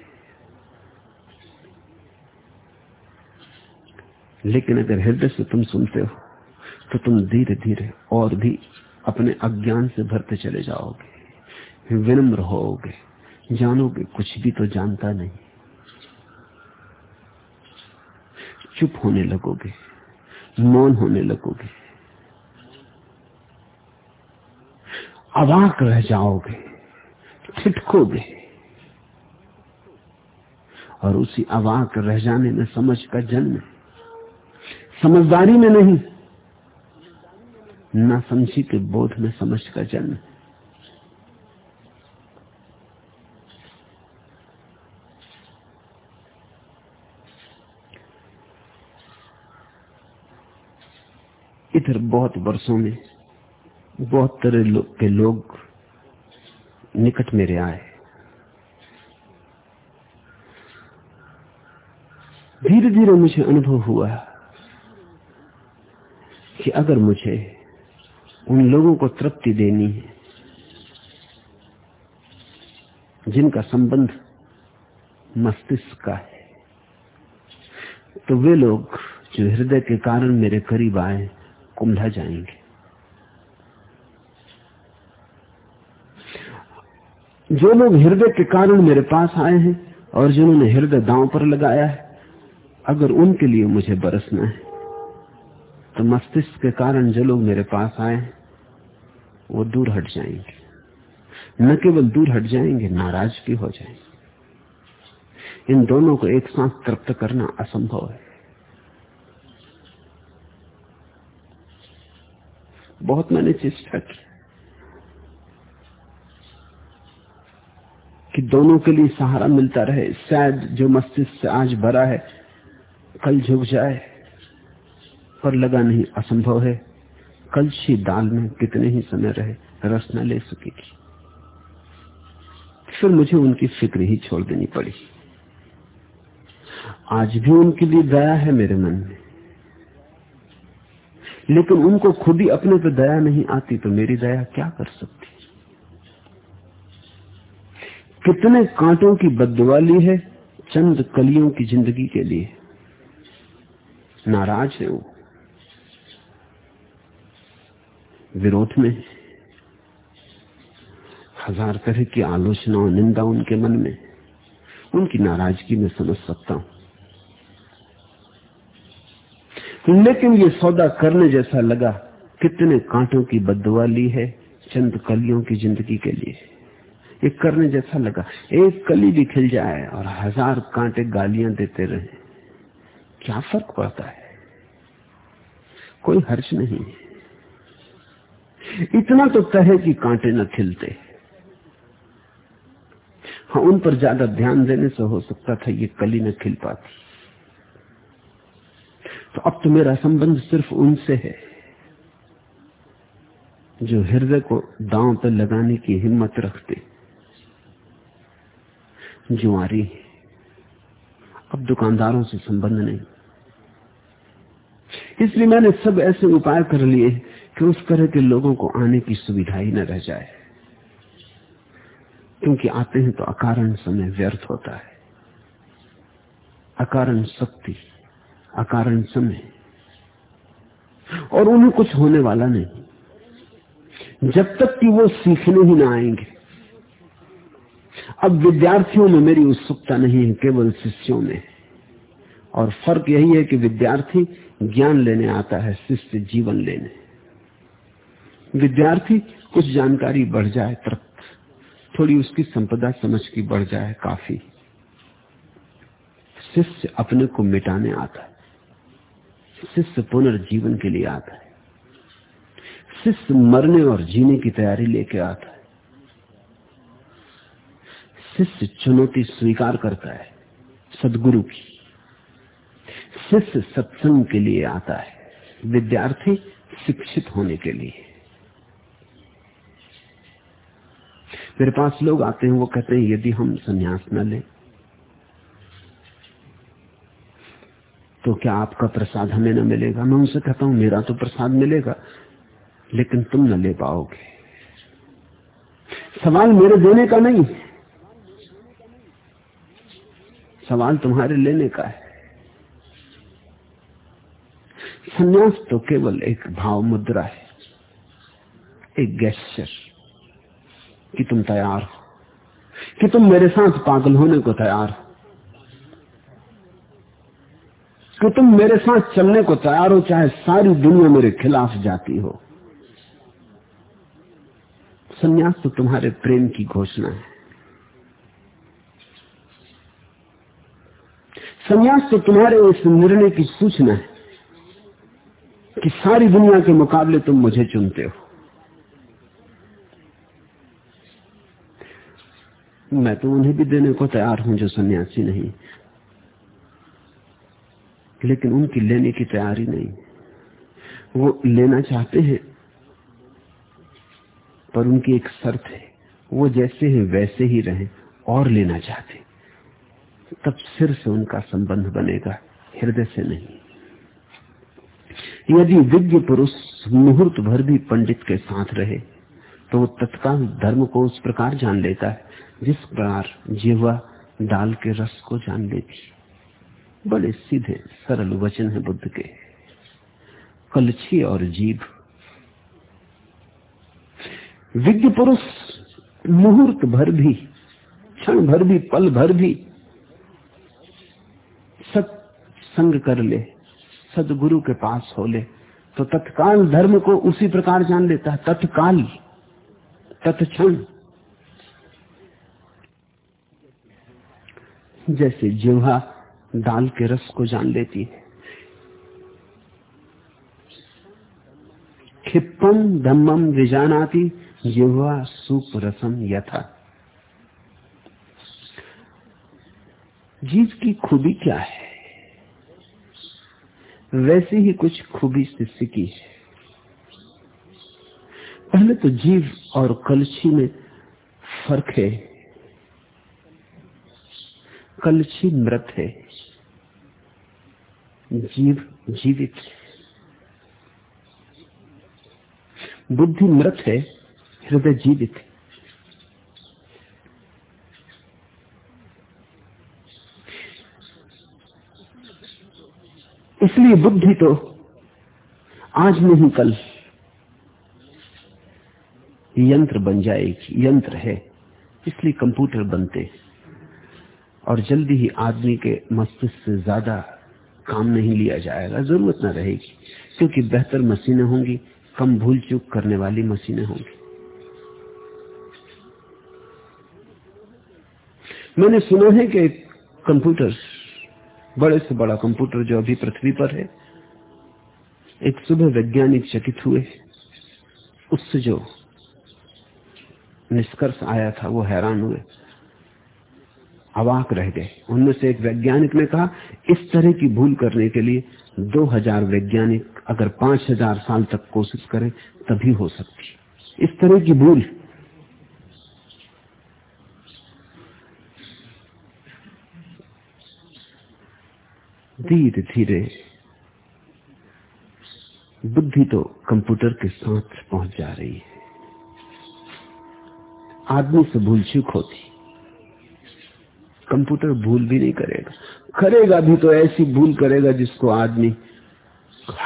लेकिन अगर हृदय से तुम सुनते हो तो तुम धीरे धीरे और भी अपने अज्ञान से भरते चले जाओगे, विनम्र होोगे जानोगे कुछ भी तो जानता नहीं। चुप होने लगोगे, मौन होने लगोगे। अवाक रह जाओगे, ठिठकोगे। और उसी अवाक रह जाने में समझ का जन्म समझदारी में नहीं, ना समझी के बोध में समझ का जन्म है इधर बहुत वर्षों में बहुत तरह लो, के लोग निकट मेरे आए। धीरे धीरे मुझे अनुभव हुआ कि अगर मुझे उन लोगों को तृप्ति देनी है जिनका संबंध मस्तिष्क का है तो वे लोग जो हृदय के कारण मेरे करीब आए कुंभला जाएँगे। जो लोग हृदय के कारण मेरे पास आए हैं और जिन्होंने हृदय दांव पर लगाया है, अगर उनके लिए मुझे बरसना है तो मस्तिष्क के कारण जो लोग मेरे पास आए हैं, वो दूर हट जाएँगे। न केवल दूर हट जाएँगे, नाराज़ भी हो जाएँगे। इन दोनों को एक साथ तृप्त करना असंभव है। बहुत मैंने चेष्टा की, कि दोनों के लिए सहारा मिलता रहे। शायद जो मस्तिष्क से आज भरा है, कल झुक जाए, पर लगा नहीं, असंभव है। कल सी दाल में कितने ही समय रहे, रस न ले सकेगी फिर मुझे उनकी फ़िक्र ही छोड़ देनी पड़ी। आज भी उनके लिए दया है मेरे मन में। लेकिन उनको खुद ही अपने पे दया नहीं आती तो मेरी दया क्या कर सकती? कितने कांटों की बदवाली है चंद कलियों की ज़िंदगी के लिए। नाराज़ है वो। विरोध में हज़ार तरह की आलोचना और निंदा उनके मन में। उनकी नाराज़गी में समझ सकता हूँ। लेकिन ये सौदा करने जैसा लगा, कितने कांटों की बदुआ ली है, चंद कलियों की ज़िंदगी के लिए। ये करने जैसा लगा, एक कली भी खिल जाए और हज़ार कांटे गालियाँ देते रहे। क्या फ़र्क पड़ता है? कोई हर्ष नहीं इतना तो तय कि कांटे न खिलते। हाँ उन पर ज़्यादा ध्यान देने से हो सकता था ये कली न खिल पाती। तो अब तो मेरा संबंध सिर्फ़ उनसे है। जो हृदय को दांव पर लगाने की हिम्मत रखते, जुआरी अब दुकानदारों से संबंध नहीं। इसलिए मैंने सब ऐसे उपाय कर लिए कि उस तरह के लोगों को आने की सुविधा ही न रह जाए। क्योंकि आते हैं तो अकारण समय व्यर्थ होता है। अकारण शक्ति अकारण समय और उन्हें कुछ होने वाला नहीं। जब तक कि वो सीखने ही ना आएँगे। अब विद्यार्थियों में मेरी उत्सुकता नहीं है, केवल शिष्यों में और फ़र्क यही है कि विद्यार्थी ज्ञान लेने आता है, शिष्य जीवन लेने। विद्यार्थी कुछ जानकारी बढ़ जाए, तृप्त। थोड़ी उसकी संपदा समझ की बढ़ जाए, काफ़ी। शिष्य अपने को मिटाने आता है। शिष्य पुनर्जीवन के लिए आता है। शिष्य मरने और जीने की तैयारी लेके आता है। शिष्य चुनौती स्वीकार करता है सदगुरु की। शिष्य सत्संग के लिए आता है, विद्यार्थी शिक्षित होने के लिए। मेरे पास लोग आते हैं, वो कहते हैं, यदि हम संन्यास न लें तो क्या आपका प्रसाद हमें ना मिलेगा? मैं उनसे कहता हूँ, मेरा तो प्रसाद मिलेगा, लेकिन तुम न ले पाओगे। सवाल मेरे देने का नहीं सवाल तुम्हारे लेने का है। संन्यास तो केवल एक भाव मुद्रा है, एक गैस्चर कि तुम तैयार हो, कि तुम मेरे साथ पागल होने को तैयार हो। कि तुम मेरे साथ चलने को तैयार हो, चाहे सारी दुनिया मेरे खिलाफ जाती हो। संन्यास तो तुम्हारे प्रेम की घोषणा है। संन्यास तो तुम्हारे इस निर्णय की सूचना है कि सारी दुनिया के मुकाबले तुम मुझे चुनते हो। मैं तो उन्हें भी देने को तैयार हूँ जो सन्यासी नहीं। लेकिन उनकी लेने की तैयारी नहीं। वो लेना चाहते हैं, पर उनकी एक शर्त है। वो जैसे हैं, वैसे ही रहे और लेना चाहते तब सिर से उनका संबंध बनेगा, हृदय से नहीं। यदि विज्ञ पुरुष मुहूर्त भर भी पंडित के साथ रहे तो वो तत्काल धर्म को उस प्रकार जान लेता है, जिस प्रकार जीवा डाल के रस को जान लेती बड़े सीधे, सरल वचन है बुद्ध के। कलछी और जीव विज्ञ पुरुष मुहूर्त भर भी, क्षण भर भी, पल भर भी सत्संग कर ले, सदगुरु के पास हो ले तो तत्काल धर्म को उसी प्रकार जान लेता है, तत्काल, तत्क्षण। जैसे जिहा दाल के रस को जान लेती है। खिप्पम धम्मम विजानाती जिह्वा सूप रसम यथा। जीव की खूबी क्या है? वैसी ही कुछ खूबी शिष्य की है। पहले तो जीव और कलछी में फ़र्क है। कलछी मृत है। जीव, जीवित। बुद्धि मृत है, हृदय जीवित। है इसलिए बुद्धि तो आज नहीं, कल यंत्र बन जाएगी, यंत्र है, इसलिए कंप्यूटर बनते। और जल्दी ही आदमी के मस्तिष्क से ज़्यादा काम नहीं लिया जाएगा, ज़रूरत ना रहेगी, क्योंकि बेहतर मशीनें होंगी, कम भूल चूक करने वाली मशीनें होंगी। मैंने सुना है कि कंप्यूटर बड़े से बड़ा कंप्यूटर जो अभी पृथ्वी पर है, एक सुबह वैज्ञानिक चकित हुए। उससे जो निष्कर्ष आया था, वो हैरान हुए। अवाक रह गए। उनमें से एक वैज्ञानिक ने कहा, इस तरह की भूल करने के लिए 2000 वैज्ञानिक अगर 5000 साल तक कोशिश करें, तभी हो सकती। इस तरह की भूल। धीरे धीरे बुद्धि तो कंप्यूटर के साथ पहुँच जा रही है। आदमी से भूल चूक होती। कंप्यूटर भूल भी नहीं करेगा। करेगा भी तो ऐसी भूल करेगा जिसको आदमी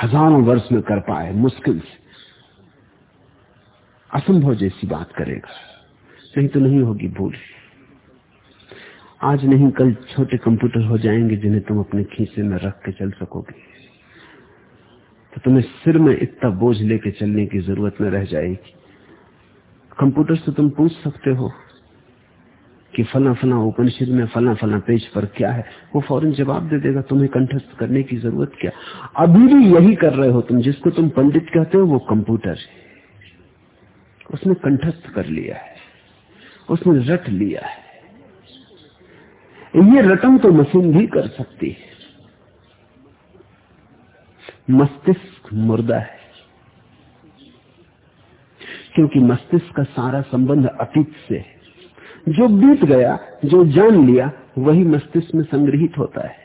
हज़ारों वर्ष में कर पाए, मुश्किल से। असंभव जैसी बात करेगा। नहीं तो नहीं होगी भूल। आज नहीं, कल छोटे कंप्यूटर हो जाएँगे जिन्हें तुम अपने खीसे में रख के चल सकोगे। तो तुम्हें सिर में इतना बोझ लेके चलने की ज़रूरत न रह जाएगी। कंप्यूटर से तुम पूछ सकते हो कि फला फला उपनिषद में फला फला पेज पर क्या है? वो फ़ौरन जवाब दे देगा, तुम्हें कंठस्थ करने की ज़रूरत क्या? अभी भी यही कर रहे हो तुम, जिसको तुम पंडित कहते हो, वो कंप्यूटर है। उसने कंठस्थ कर लिया है। उसने रट लिया है। ये रटन तो मशीन भी कर सकती है। मस्तिष्क मुर्दा है। क्योंकि मस्तिष्क का सारा संबंध अतीत से है। जो बीत गया, जो जान लिया, वही मस्तिष्क में संग्रहित होता है।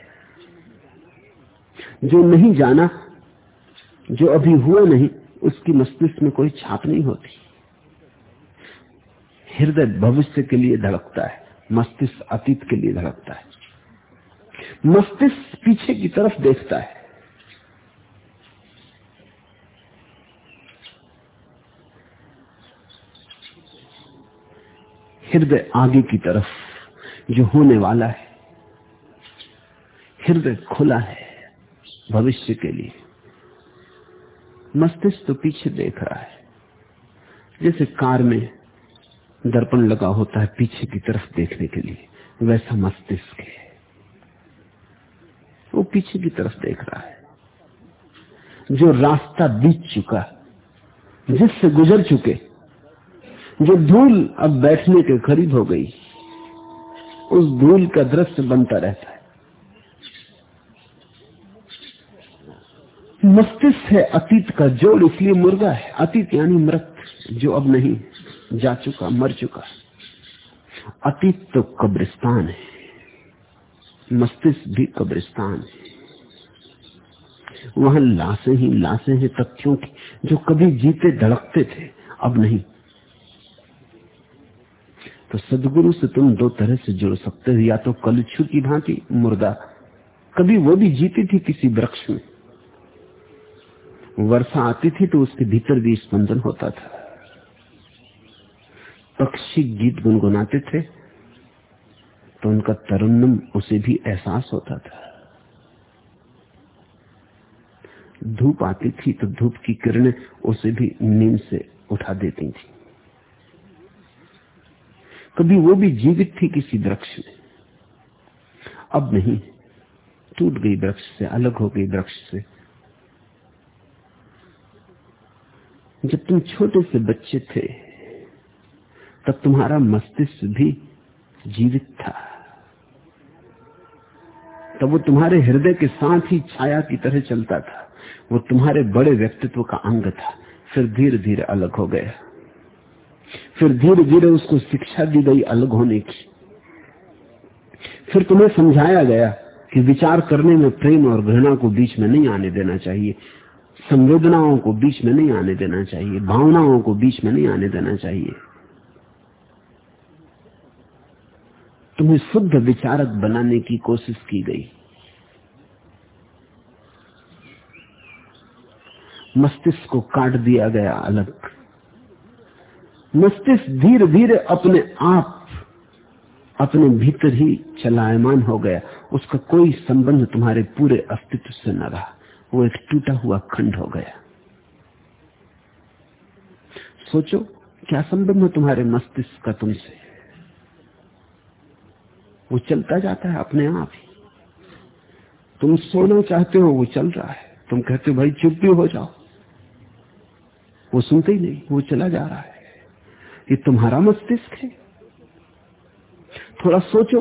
जो नहीं जाना, जो अभी हुआ नहीं, उसकी मस्तिष्क में कोई छाप नहीं होती। हृदय भविष्य के लिए धड़कता है, मस्तिष्क अतीत के लिए धड़कता है। मस्तिष्क पीछे की तरफ़ देखता है। हृदय आगे की तरफ़ जो होने वाला है, हृदय खुला है भविष्य के लिए। मस्तिष्क तो पीछे देख रहा है। जैसे कार में दर्पण लगा होता है पीछे की तरफ़ देखने के लिए, वैसा मस्तिष्क है। वो पीछे की तरफ़ देख रहा है। जो रास्ता बीत चुका, जिससे गुजर चुके जो धूल अब बैठने के करीब हो गई, उस धूल का दृश्य बनता रहता है। मस्तिष्क है अतीत का जोड़, इसलिए मुर्गा है। अतीत यानी मृत, जो अब नहीं जा चुका, मर चुका अतीत तो कब्रिस्तान है। मस्तिष्क भी कब्रिस्तान है। वहाँ लाशें ही लाशें हैं तथ्यों की, जो कभी जीते धड़कते थे, अब नहीं। तो सदगुरु से तुम दो तरह से जुड़ सकते हो, या तो कलछू की भांति, मुर्दा। कभी वो भी जीती थी किसी वृक्ष में। वर्षा आती थी तो उसके भीतर भी स्पंदन होता था। पक्षी गीत गुनगुनाते थे तो उनका तरन्नम उसे भी एहसास होता था। धूप आती थी तो धूप की किरणें उसे भी नींद से उठा देती थी। कभी वो भी जीवित थी किसी वृक्ष में अब नहीं, टूट गई वृक्ष से, अलग हो गई वृक्ष से। जब तुम छोटे से बच्चे थे, तब तुम्हारा मस्तिष्क भी जीवित था। तब वो तुम्हारे हृदय के साथ ही छाया की तरह चलता था। वो तुम्हारे बड़े व्यक्तित्व का अंग था। फिर धीरे धीरे अलग हो गया। फिर धीरे धीरे उसको शिक्षा दी गई अलग होने की। फिर तुम्हें समझाया गया कि विचार करने में प्रेम और घृणा को बीच में नहीं आने देना चाहिए, संवेदनाओं को बीच में नहीं आने देना चाहिए, भावनाओं को बीच में नहीं आने देना चाहिए। तुम्हें शुद्ध विचारक बनाने की कोशिश की गई। मस्तिष्क को काट दिया गया अलग। मस्तिष्क धीरे धीरे अपने आप, अपने भीतर ही चलायमान हो गया। उसका कोई संबंध तुम्हारे पूरे अस्तित्व से न रहा। वो एक टूटा हुआ खंड हो गया। सोचो, क्या संबंध है तुम्हारे मस्तिष्क का तुमसे? वो चलता जाता है अपने आप ही। तुम सोना चाहते हो, वो चल रहा है। तुम कहते हो, भाई, चुप भी हो जाओ। वो सुनते ही नहीं, वो चला जा रहा है। ये तुम्हारा मस्तिष्क है। थोड़ा सोचो,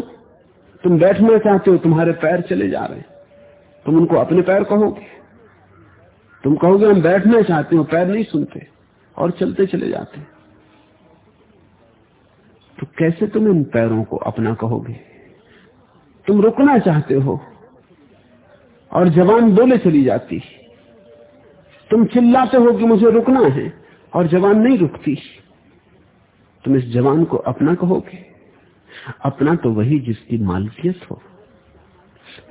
तुम बैठना चाहते हो, तुम्हारे पैर चले जा रहे हैं। तुम उनको अपने पैर कहोगे? तुम कहोगे, हम बैठना चाहते हो पैर नहीं सुनते और चलते चले जाते तो कैसे तुम इन पैरों को अपना कहोगे? तुम रुकना चाहते हो और जवान बोले चली जाती। तुम चिल्लाते हो कि मुझे रुकना है और जवान नहीं रुकती। तुम इस जवान को अपना कहोगे? अपना तो वही जिसकी मालकियत हो।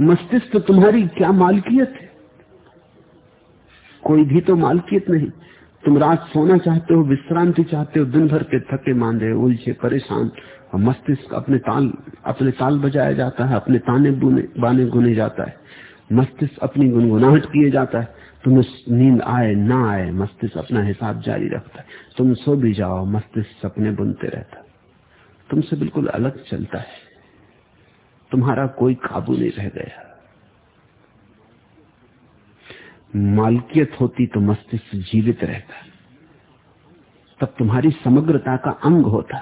मस्तिष्क तो तुम्हारी क्या मालकियत है? कोई भी तो मालकियत नहीं। तुम रात सोना चाहते हो, विश्रांति चाहते हो, दिन भर के थके, मांदे, उलझे, परेशान। और मस्तिष्क अपने ताल अपने ताल बजाया जाता है, अपने ताने बुने, बाने गुने जाता है। मस्तिष्क अपनी गुनगुनाहट किए जाता है। तुम्हें नींद आए, ना आए, मस्तिष्क अपना हिसाब जारी रखता है। तुम सो भी जाओ, मस्तिष्क सपने बुनते रहता तुमसे बिल्कुल अलग चलता है। तुम्हारा कोई काबू नहीं रह गया। मालकियत होती तो मस्तिष्क जीवित रहता। तब तुम्हारी समग्रता का अंग होता।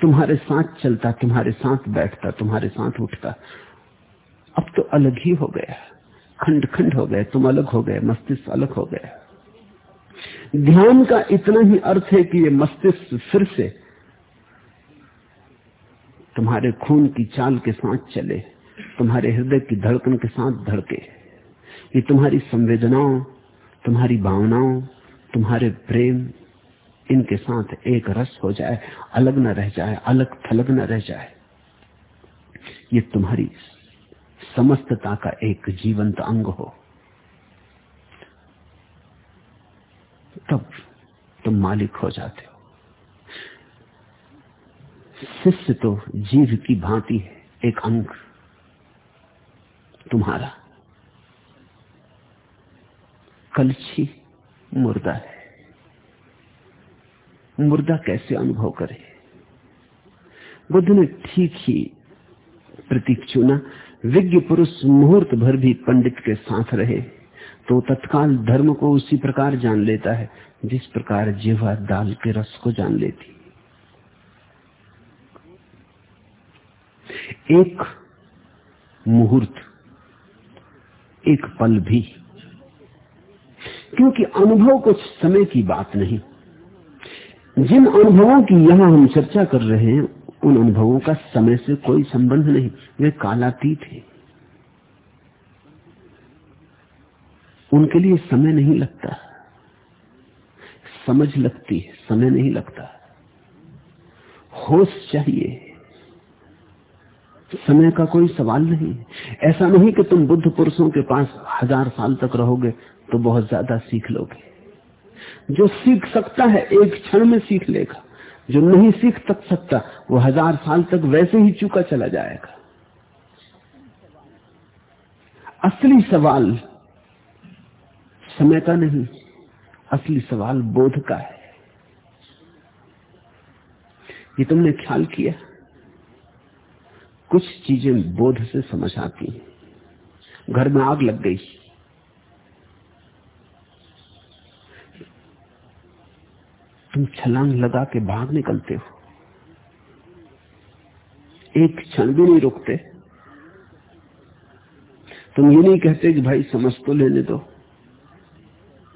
तुम्हारे साथ चलता, तुम्हारे साथ बैठता, तुम्हारे साथ उठता। अब तो अलग ही हो गया। खंड खंड हो गए, तुम अलग हो गए, मस्तिष्क अलग हो गया ध्यान का इतना ही अर्थ है कि ये मस्तिष्क फिर से तुम्हारे खून की चाल के साथ चले, तुम्हारे हृदय की धड़कन के साथ धड़के। ये तुम्हारी संवेदनाओं, तुम्हारी भावनाओं, तुम्हारे प्रेम, इनके साथ एक रस हो जाए, अलग न रह जाए, अलग थलग न रह जाए। ये तुम्हारी समस्तता का एक जीवंत अंग हो। तब तुम मालिक हो जाते हो। शिष्य तो जीव की भांति है, एक अंग तुम्हारा। कलछी मुर्दा है। मुर्दा कैसे अनुभव करे? बुद्ध ने ठीक ही प्रतीक चुना। विज्ञ पुरुष मुहूर्त भर भी पंडित के साथ रहे तो तत्काल धर्म को उसी प्रकार जान लेता है, जिस प्रकार जीवा दाल के रस को जान लेती। एक मुहूर्त, एक पल भी, क्योंकि अनुभव कुछ समय की बात नहीं। जिन अनुभवों की यहाँ हम चर्चा कर रहे हैं उन अनुभवों का समय से कोई संबंध नहीं। वे कालातीत है। उनके लिए समय नहीं लगता। समझ लगती है, समय नहीं लगता। होश चाहिए। समय का कोई सवाल नहीं। ऐसा नहीं कि तुम बुद्ध पुरुषों के पास हज़ार साल तक रहोगे तो बहुत ज़्यादा सीख लोगे। जो सीख सकता है, एक क्षण में सीख लेगा। जो नहीं सीख तक सकता, वो हज़ार साल तक वैसे ही चूका चला जाएगा। असली सवाल समय का नहीं, असली सवाल बोध का है। ये तुमने ख्याल किया? कुछ चीज़ें बोध से समझ आती हैं। घर में आग लग गई। तुम छलांग लगा के भाग निकलते हो। एक क्षण भी नहीं रुकते। तुम ये नहीं कहते कि भाई समझ तो लेने दो।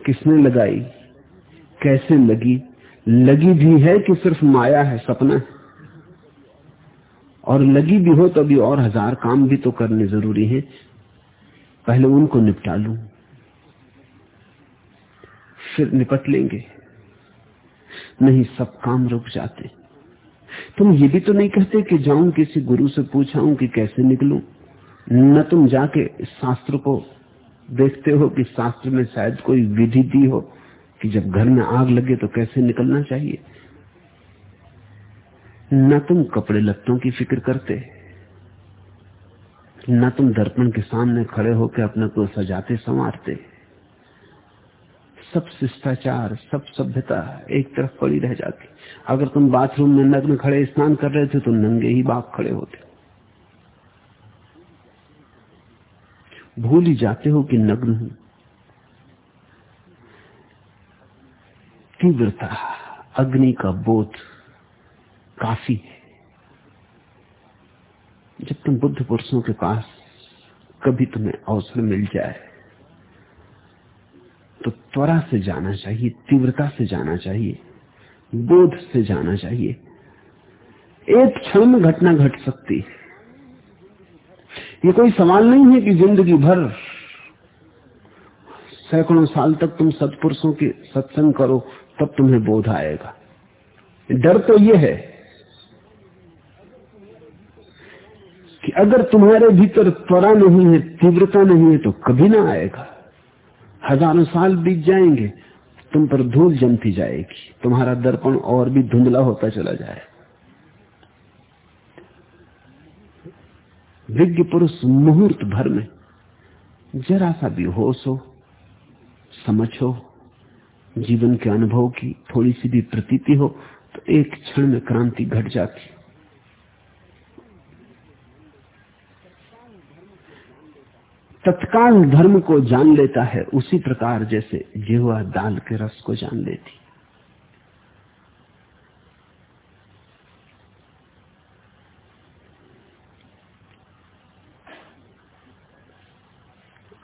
किसने लगाई? कैसे लगी? लगी भी है कि सिर्फ़ माया है, सपना है? और लगी भी हो तो अभी और हज़ार काम भी तो करने ज़रूरी है। पहले उनको निपटा लू। फिर निपट लेंगे। नहीं, सब काम रुक जाते। तुम ये भी तो नहीं कहते कि जाऊँ, किसी गुरु से पूछाऊं कि कैसे निकलूं? न तुम जाके शास्त्र को देखते हो कि शास्त्र में शायद कोई विधि दी हो कि जब घर में आग लगे तो कैसे निकलना चाहिए। न तुम कपड़े लत्तों की फ़िक्र करते, न तुम दर्पण के सामने खड़े होकर अपने को सजाते, संवारते। सब शिष्टाचार, सब सभ्यता एक तरफ़ पड़ी रह जाती। अगर तुम बाथरूम में नग्न खड़े स्नान कर रहे थे तो नंगे ही बाग खड़े होते। भूल ही जाते हो कि नग्न हूँ। तीव्रता, अग्नि का बोध काफ़ी है। जब तुम बुद्ध पुरुषों के पास कभी तुम्हें अवसर मिल जाए त्वरा से जाना चाहिए, तीव्रता से जाना चाहिए, बोध से जाना चाहिए। एक क्षण में घटना घट सकती है। ये कोई सवाल नहीं है कि ज़िंदगी भर सैकड़ों साल तक तुम सत्पुरुषों के सत्संग करो, तब तुम्हें बोध आएगा। डर तो यह है कि अगर तुम्हारे भीतर त्वरा नहीं है, तीव्रता नहीं है तो कभी ना आएगा। हज़ारों साल बीत जाएँगे, तुम पर धूल जमती जाएगी, तुम्हारा दर्पण और भी धुंधला होता चला जाए। विज्ञ पुरुष मुहूर्त भर में जरा सा भी होश हो, समझ हो, जीवन के अनुभव की थोड़ी सी भी प्रतीति हो तो एक क्षण में क्रांति घट जाती। तत्काल धर्म को जान लेता है, उसी प्रकार जैसे जिहुआ दाल के रस को जान लेती।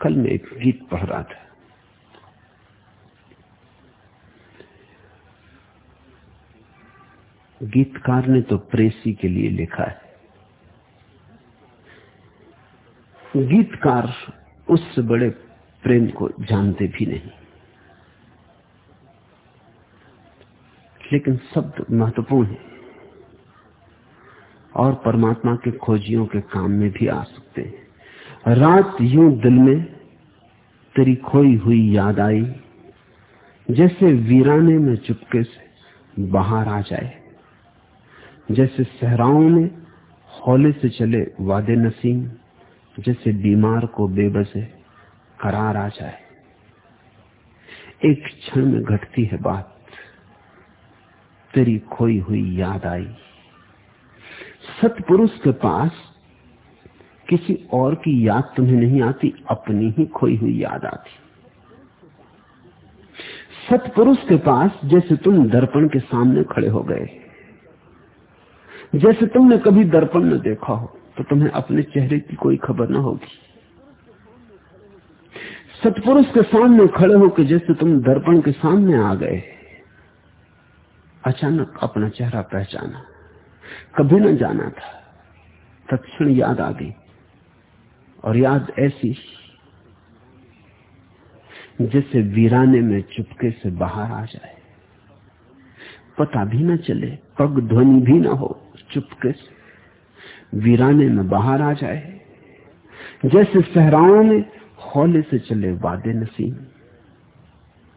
कल मैं एक गीत पढ़ रहा था। गीतकार ने तो प्रेसी के लिए लिखा है। गीतकार उससे बड़े प्रेम को जानते भी नहीं। लेकिन शब्द महत्वपूर्ण है। और परमात्मा के खोजियों के काम में भी आ सकते हैं। रात यूँ दिल में तेरी खोई हुई याद आई, जैसे वीराने में चुपके से बाहर आ जाए, जैसे सहराओं में हौले से चले वादे नसीम जैसे बीमार को बेबसे करार आ जाए। एक क्षण में घटती है बात। तेरी खोई हुई याद आई। सतपुरुष के पास किसी और की याद तुम्हें नहीं आती, अपनी ही खोई हुई याद आती। सतपुरुष के पास जैसे तुम दर्पण के सामने खड़े हो गए, जैसे तुमने कभी दर्पण न देखा हो। तो तुम्हें अपने चेहरे की कोई खबर ना होगी। सतपुरुष के सामने खड़े होकर जैसे तुम दर्पण के सामने आ गए। अचानक अपना चेहरा पहचाना। कभी ना जाना था। तत्ण याद आ गई। और याद ऐसी जैसे वीराने में चुपके से बाहर आ जाए। पता भी ना चले, पग ध्वनि भी ना हो चुपके से। वीराने में बाहर आ जाए। जैसे सहराओं में हौले से चले वादे नसीम,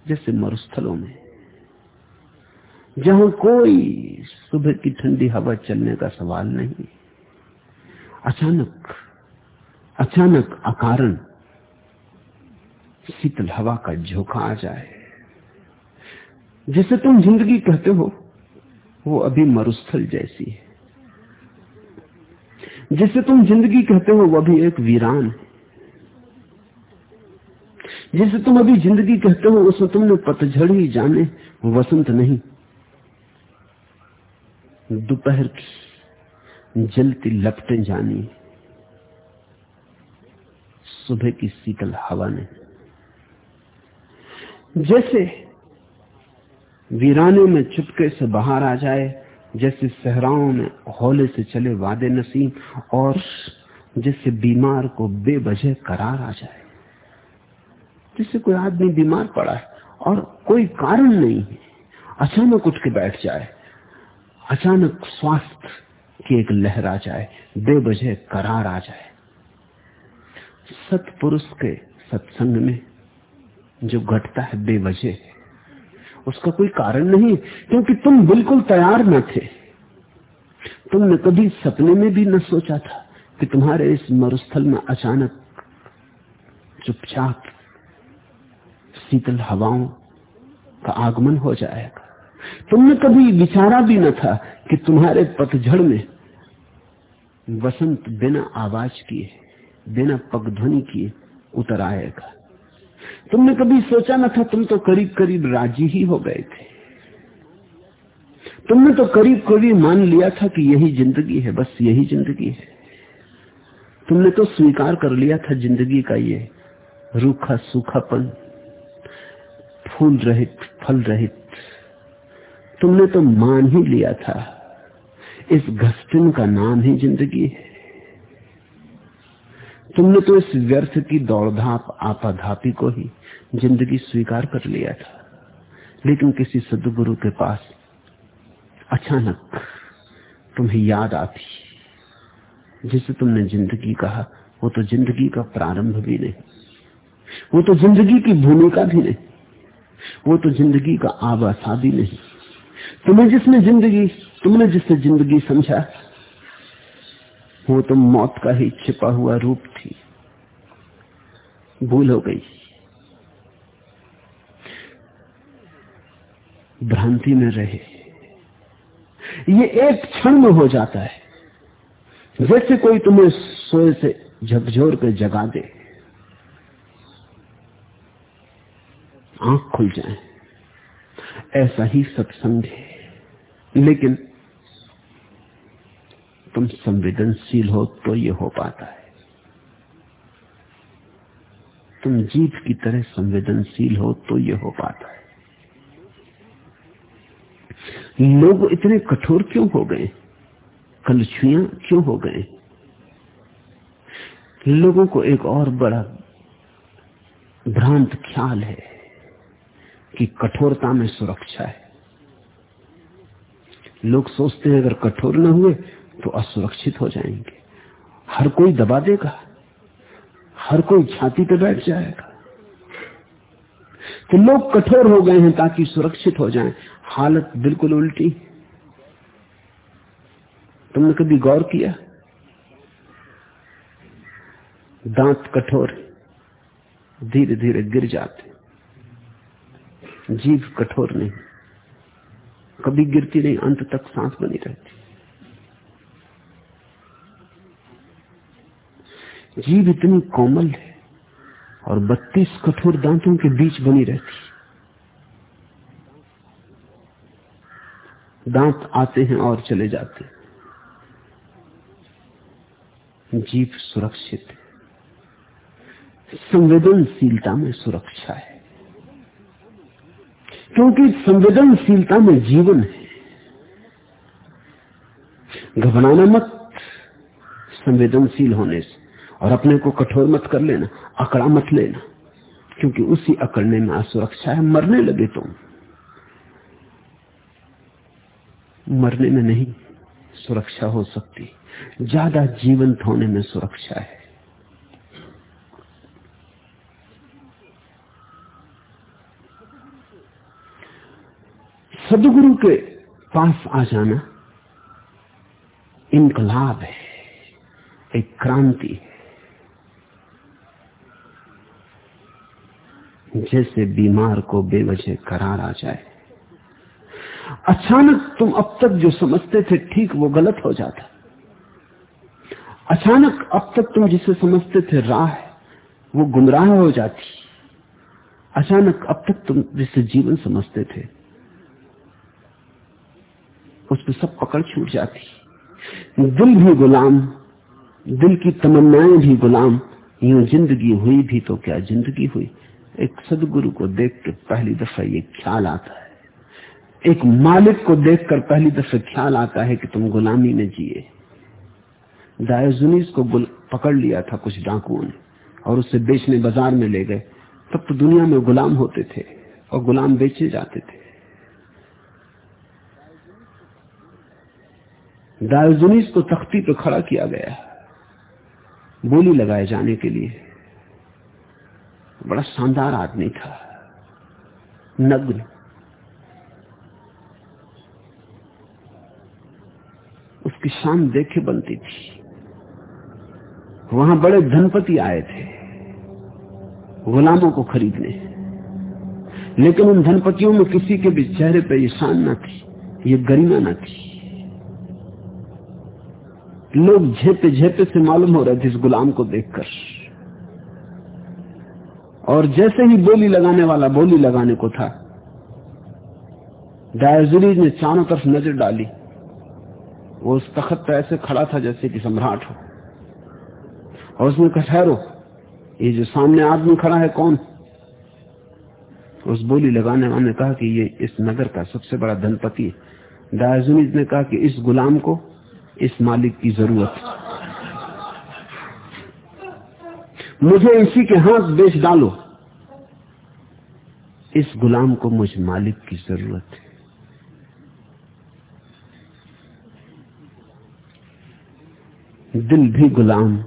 जैसे मरुस्थलों में। जहाँ कोई सुबह की ठंडी हवा चलने का सवाल नहीं। अचानक अचानक अकारण शीतल हवा का झोंका आ जाए। जिसे तुम ज़िंदगी कहते हो, वो अभी मरुस्थल जैसी है। जिसे तुम ज़िंदगी कहते हो, वह भी एक वीरान है। जिसे तुम अभी ज़िंदगी कहते हो, उसमें तुमने पतझड़ ही जाने, वसंत नहीं। दोपहर की जलती लपटे जानी, सुबह की शीतल हवा ने। जैसे वीराने में चुपके से बाहर आ जाए जैसे सहराओं में होले से चले वादे नसीम और जैसे बीमार को बेवजह करार आ जाए। जैसे कोई आदमी बीमार पड़ा है और कोई कारण नहीं है, अचानक उठ के बैठ जाए, अचानक स्वास्थ्य की एक लहर आ जाए, बेवजह करार आ जाए। सतपुरुष के सत्संग में जो घटता है, बेवजह उसका कोई कारण नहीं, क्योंकि तुम बिल्कुल तैयार न थे। तुमने कभी सपने में भी न सोचा था कि तुम्हारे इस मरुस्थल में अचानक चुपचाप शीतल हवाओं का आगमन हो जाएगा। तुमने कभी विचारा भी न था कि तुम्हारे पतझड़ में वसंत बिना आवाज़ किए, बिना पगध्वनि किए उतर आएगा। तुमने कभी सोचा न था तुम तो करीब करीब राज़ी ही हो गए थे? तुमने तो करीब करीब मान लिया था कि यही ज़िंदगी है, बस यही ज़िंदगी है। तुमने तो स्वीकार कर लिया था ज़िंदगी का ये रूखा सूखापन फूल रहित फल रहित तुमने तो मान ही लिया था, इस घसटिन का नाम ही ज़िंदगी है। तुमने तो इस व्यर्थ की दौड़धाप आपाधापी को ही ज़िंदगी स्वीकार कर लिया था। लेकिन किसी सदगुरु के पास अचानक तुम्हें याद आती। जिसे तुमने ज़िंदगी कहा, वो तो ज़िंदगी का प्रारंभ भी नहीं। वो तो ज़िंदगी की भूमिका भी नहीं। वो तो ज़िंदगी का आवासा भी नहीं। तुम्हें जिसने ज़िंदगी, तुमने जिससे ज़िंदगी समझा वो तो मौत का ही छिपा हुआ रूप थी। भूल हो गई। भ्रांति में रहे। ये एक क्षण में हो जाता है। जैसे कोई तुम्हें सोए से झकझोर कर जगा दे। आँख खुल जाए। ऐसा ही सत्संग है। लेकिन तुम संवेदनशील हो तो ये हो पाता है। तुम जीव की तरह संवेदनशील हो तो ये हो पाता है। लोग इतने कठोर क्यों हो गए? कलछुआ क्यों हो गए? लोगों को एक और बड़ा भ्रांत ख्याल है कि कठोरता में सुरक्षा है। लोग सोचते हैं अगर कठोर न हुए तो असुरक्षित हो जाएँगे। हर कोई दबा देगा। हर कोई छाती पे बैठ जाएगा। तो लोग कठोर हो गए हैं ताकि सुरक्षित हो जाएँ। हालत बिल्कुल उल्टी। तुमने कभी गौर किया? दांत कठोर धीरे धीरे गिर जाते जीव कठोर नहीं। कभी गिरती नहीं, अंत तक सांस बनी रहती जीव इतनी कोमल है और बत्तीस कठोर दांतों के बीच बनी रहती दांत आते हैं और चले जाते हैं। जीव सुरक्षित है। संवेदनशीलता में सुरक्षा है। क्योंकि संवेदनशीलता में जीवन है। घबराना मत। संवेदनशील होने से। और अपने को कठोर मत कर लेना, अकड़ा मत लेना, क्योंकि उसी अकड़ने में असुरक्षा है। मरने लगे तुम। मरने में नहीं, सुरक्षा हो सकती। ज़्यादा जीवंत होने में सुरक्षा है। सदगुरु के पास आ जाना इनकलाब है, एक क्रांति है। जैसे बीमार को बेवजह करार आ जाए। अचानक तुम अब तक जो समझते थे ठीक, वो गलत हो जाता। अचानक अब तक तुम जिसे समझते थे राह वो गुमराह हो जाती। अचानक अब तक तुम जिसे जीवन समझते थे उस पर सब पकड़ छूट जाती। दिल भी गुलाम, दिल की तमन्नाएँ भी गुलाम, यूँ ज़िंदगी हुई भी तो क्या ज़िंदगी हुई। एक सदगुरु को देख के पहली दफ़ा ये ख्याल आता है। एक मालिक को देखकर पहली दफ़ा ख्याल आता है कि तुम गुलामी में जिए। दायजुनीस को पकड़ लिया था कुछ डाकुओं ने और उसे बेचने बाज़ार में ले गए। तब तो दुनिया में गुलाम होते थे और गुलाम बेचे जाते थे। दायजुनीस को तख्ती पर खड़ा किया गया। बोली लगाए जाने के लिए। बड़ा शानदार आदमी था। नग्न। उसकी शान देखे बनती थी। वहाँ बड़े धनपति आए थे, गुलामों को खरीदने। लेकिन उन धनपतियों में किसी के भी चेहरे पर यह शान न थी, ये गरिमा न थी। लोग झेपे झेपे से मालूम हो रहे थे इस गुलाम को देखकर। और जैसे ही बोली लगाने वाला बोली लगाने को था डायजरीज ने चारों तरफ़ नज़र डाली। वो उस तखत पर ऐसे खड़ा था जैसे कि सम्राट हो। और उसने कहा, ठहरो, ये जो सामने आदमी खड़ा है कौन? उस बोली लगाने वाले ने कहा कि ये इस नगर का सबसे बड़ा धनपति है। डायजुनीज ने कहा कि इस गुलाम को, इस मालिक की ज़रूरत मुझे इसी के हाथ बेच डालो। इस गुलाम को मुझ मालिक की ज़रूरत है। दिल भी गुलाम,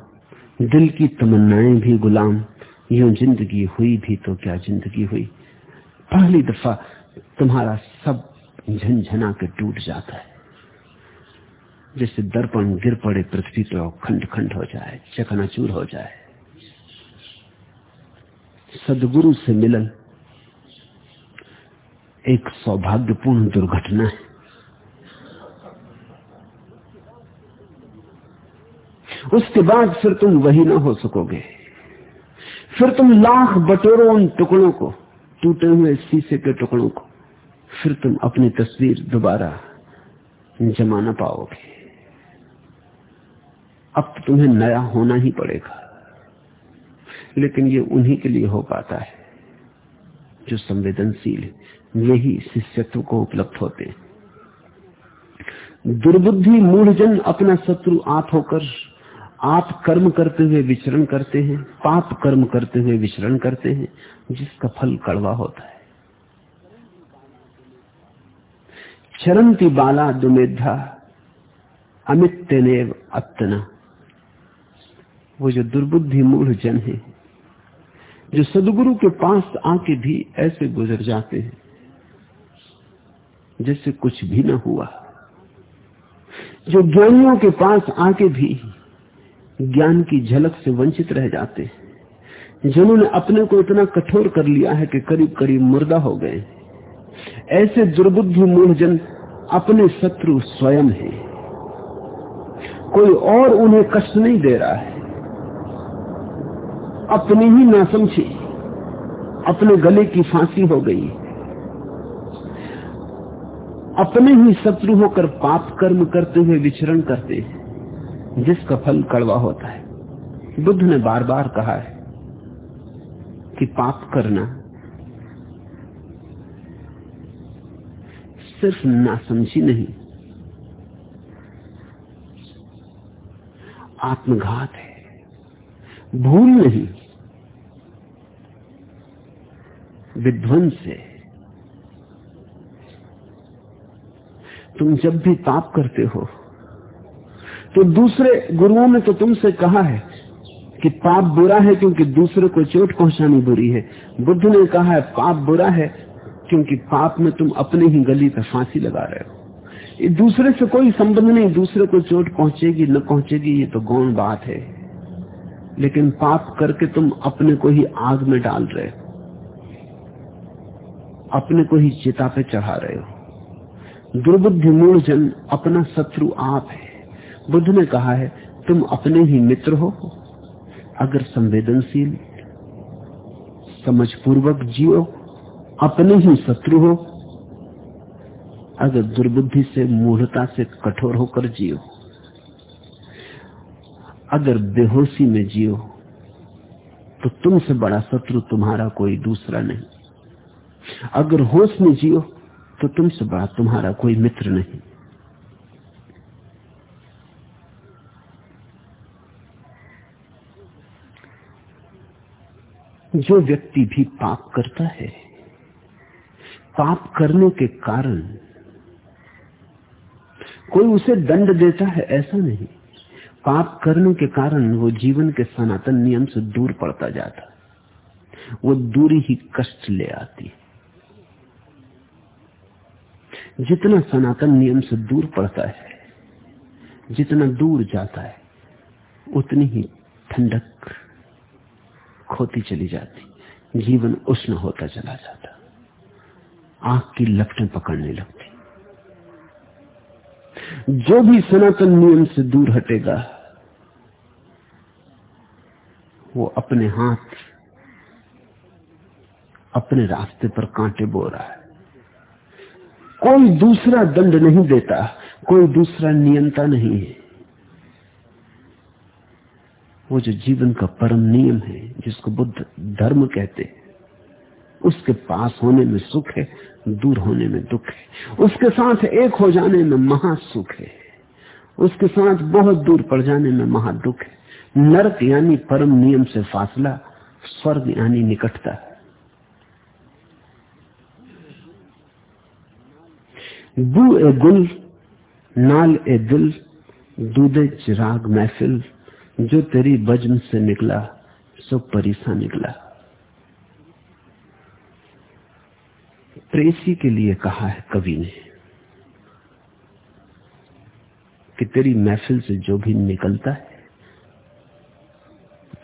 दिल की तमन्नाएँ भी गुलाम, यूँ ज़िंदगी हुई भी तो क्या ज़िंदगी हुई। पहली दफ़ा तुम्हारा सब झंझना के टूट जाता है। जैसे दर्पण गिर पड़े पृथ्वी पर खंड खंड हो जाए, चकनाचूर हो जाए। सदगुरु से मिलन एक सौभाग्यपूर्ण दुर्घटना है। उसके बाद फिर तुम वही ना हो सकोगे। फिर तुम लाख बटोरो उन टुकड़ों को, टूटे हुए शीशे के टुकड़ों को, फिर तुम अपनी तस्वीर दोबारा जमा ना पाओगे। अब तुम्हें नया होना ही पड़ेगा। लेकिन ये उन्हीं के लिए हो पाता है, जो संवेदनशील है। यही शिष्यत्व को उपलब्ध होते हैं। दुर्बुद्धि मूढ़जन अपना शत्रु आप होकर, आप कर्म करते हुए विचरण करते हैं, पाप कर्म करते हुए विचरण करते हैं, जिसका फल कड़वा होता है। चरंती बाला दुमेधा अमित तेनेव अत्तना। वो जो दुर्बुद्धि मूढ़ जन है जो सदगुरु के पास आके भी ऐसे गुजर जाते हैं, जैसे कुछ भी ना हुआ। जो ज्ञानियों के पास आके भी ज्ञान की झलक से वंचित रह जाते हैं, जिन्होंने अपने को इतना कठोर कर लिया है कि करीब करीब मुर्दा हो गए। ऐसे दुर्बुद्धि मूढ़जन अपने शत्रु स्वयं है। कोई और उन्हें कष्ट नहीं दे रहा है। अपनी ही नासमझी अपने गले की फांसी हो गई अपने ही शत्रु होकर पाप कर्म करते हुए विचरण करते हैं, जिसका फल कड़वा होता है। बुद्ध ने बार बार कहा है कि पाप करना सिर्फ़ नासमझी नहीं, आत्मघात है। भूल नहीं। विध्वंस है। तुम जब भी पाप करते हो तो दूसरे गुरुओं ने तो तुमसे कहा है कि पाप बुरा है क्योंकि दूसरे को चोट पहुंचानी बुरी है। बुद्ध ने कहा है, पाप बुरा है क्योंकि पाप में तुम अपने ही गली पर फांसी लगा रहे हो। दूसरे से कोई संबंध नहीं, दूसरे को चोट पहुंचेगी, न पहुंचेगी, ये तो गौण बात है। लेकिन पाप करके तुम अपने को ही आग में डाल रहे हो। अपने को ही चिता पे चढ़ा रहे हो। दुर्बुद्धि मूल जन अपना शत्रु आप है। बुद्ध ने कहा है, तुम अपने ही मित्र हो। अगर संवेदनशील, समझपूर्वक जियो, अपने ही शत्रु हो। अगर दुर्बुद्धि से मूढ़ता से कठोर होकर जियो। अगर बेहोशी में जियो तो तुमसे बड़ा शत्रु तुम्हारा कोई दूसरा नहीं। अगर होश में जियो तो तुमसे बड़ा तुम्हारा कोई मित्र नहीं। जो व्यक्ति भी पाप करता है, पाप करने के कारण कोई उसे दंड देता है, ऐसा नहीं। पाप करने के कारण वो जीवन के सनातन नियम से दूर पड़ता जाता वो दूरी ही कष्ट ले आती जितना सनातन नियम से दूर पड़ता है, जितना दूर जाता है, उतनी ही ठंडक खोती चली जाती जीवन उष्ण होता चला जाता आँख की लपटें पकड़ने लगती जो भी सनातन नियम से दूर हटेगा वो अपने हाथ, अपने रास्ते पर कांटे बो रहा है। कोई दूसरा दंड नहीं देता, कोई दूसरा नियंता नहीं है। वो जो जीवन का परम नियम है, जिसको बुद्ध धर्म कहते हैं, उसके पास होने में सुख है, दूर होने में दुख है। उसके साथ एक हो जाने में महासुख है। उसके साथ बहुत दूर पड़ जाने में महादुख है। नरक यानी परम नियम से फासला, स्वर्ग यानी निकटता। दू ए गुल, नाल ए दिल, दूधे चिराग महफिल, जो तेरी बजम से निकला, सो परिसा निकला। प्रेसी के लिए कहा है कवि ने कि तेरी महफिल से जो भी निकलता है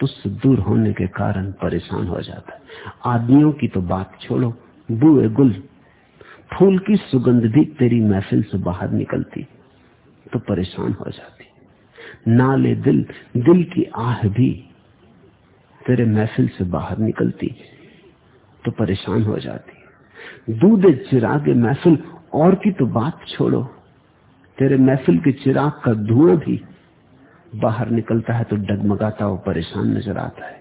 तुझसे दूर होने के कारण परेशान हो जाता है। आदमियों की तो बात छोड़ो, बुए गुल, फूल की सुगंध भी तेरी महफिल से बाहर निकलती तो परेशान हो जाती। नाले दिल दिल की आह भी तेरे महफिल से बाहर निकलती तो परेशान हो जाती। दूध चिराग महफिल, और की तो बात छोड़ो, तेरे महफिल के चिराग का धुआँ भी बाहर निकलता है तो डगमगाता और परेशान नज़र आता है।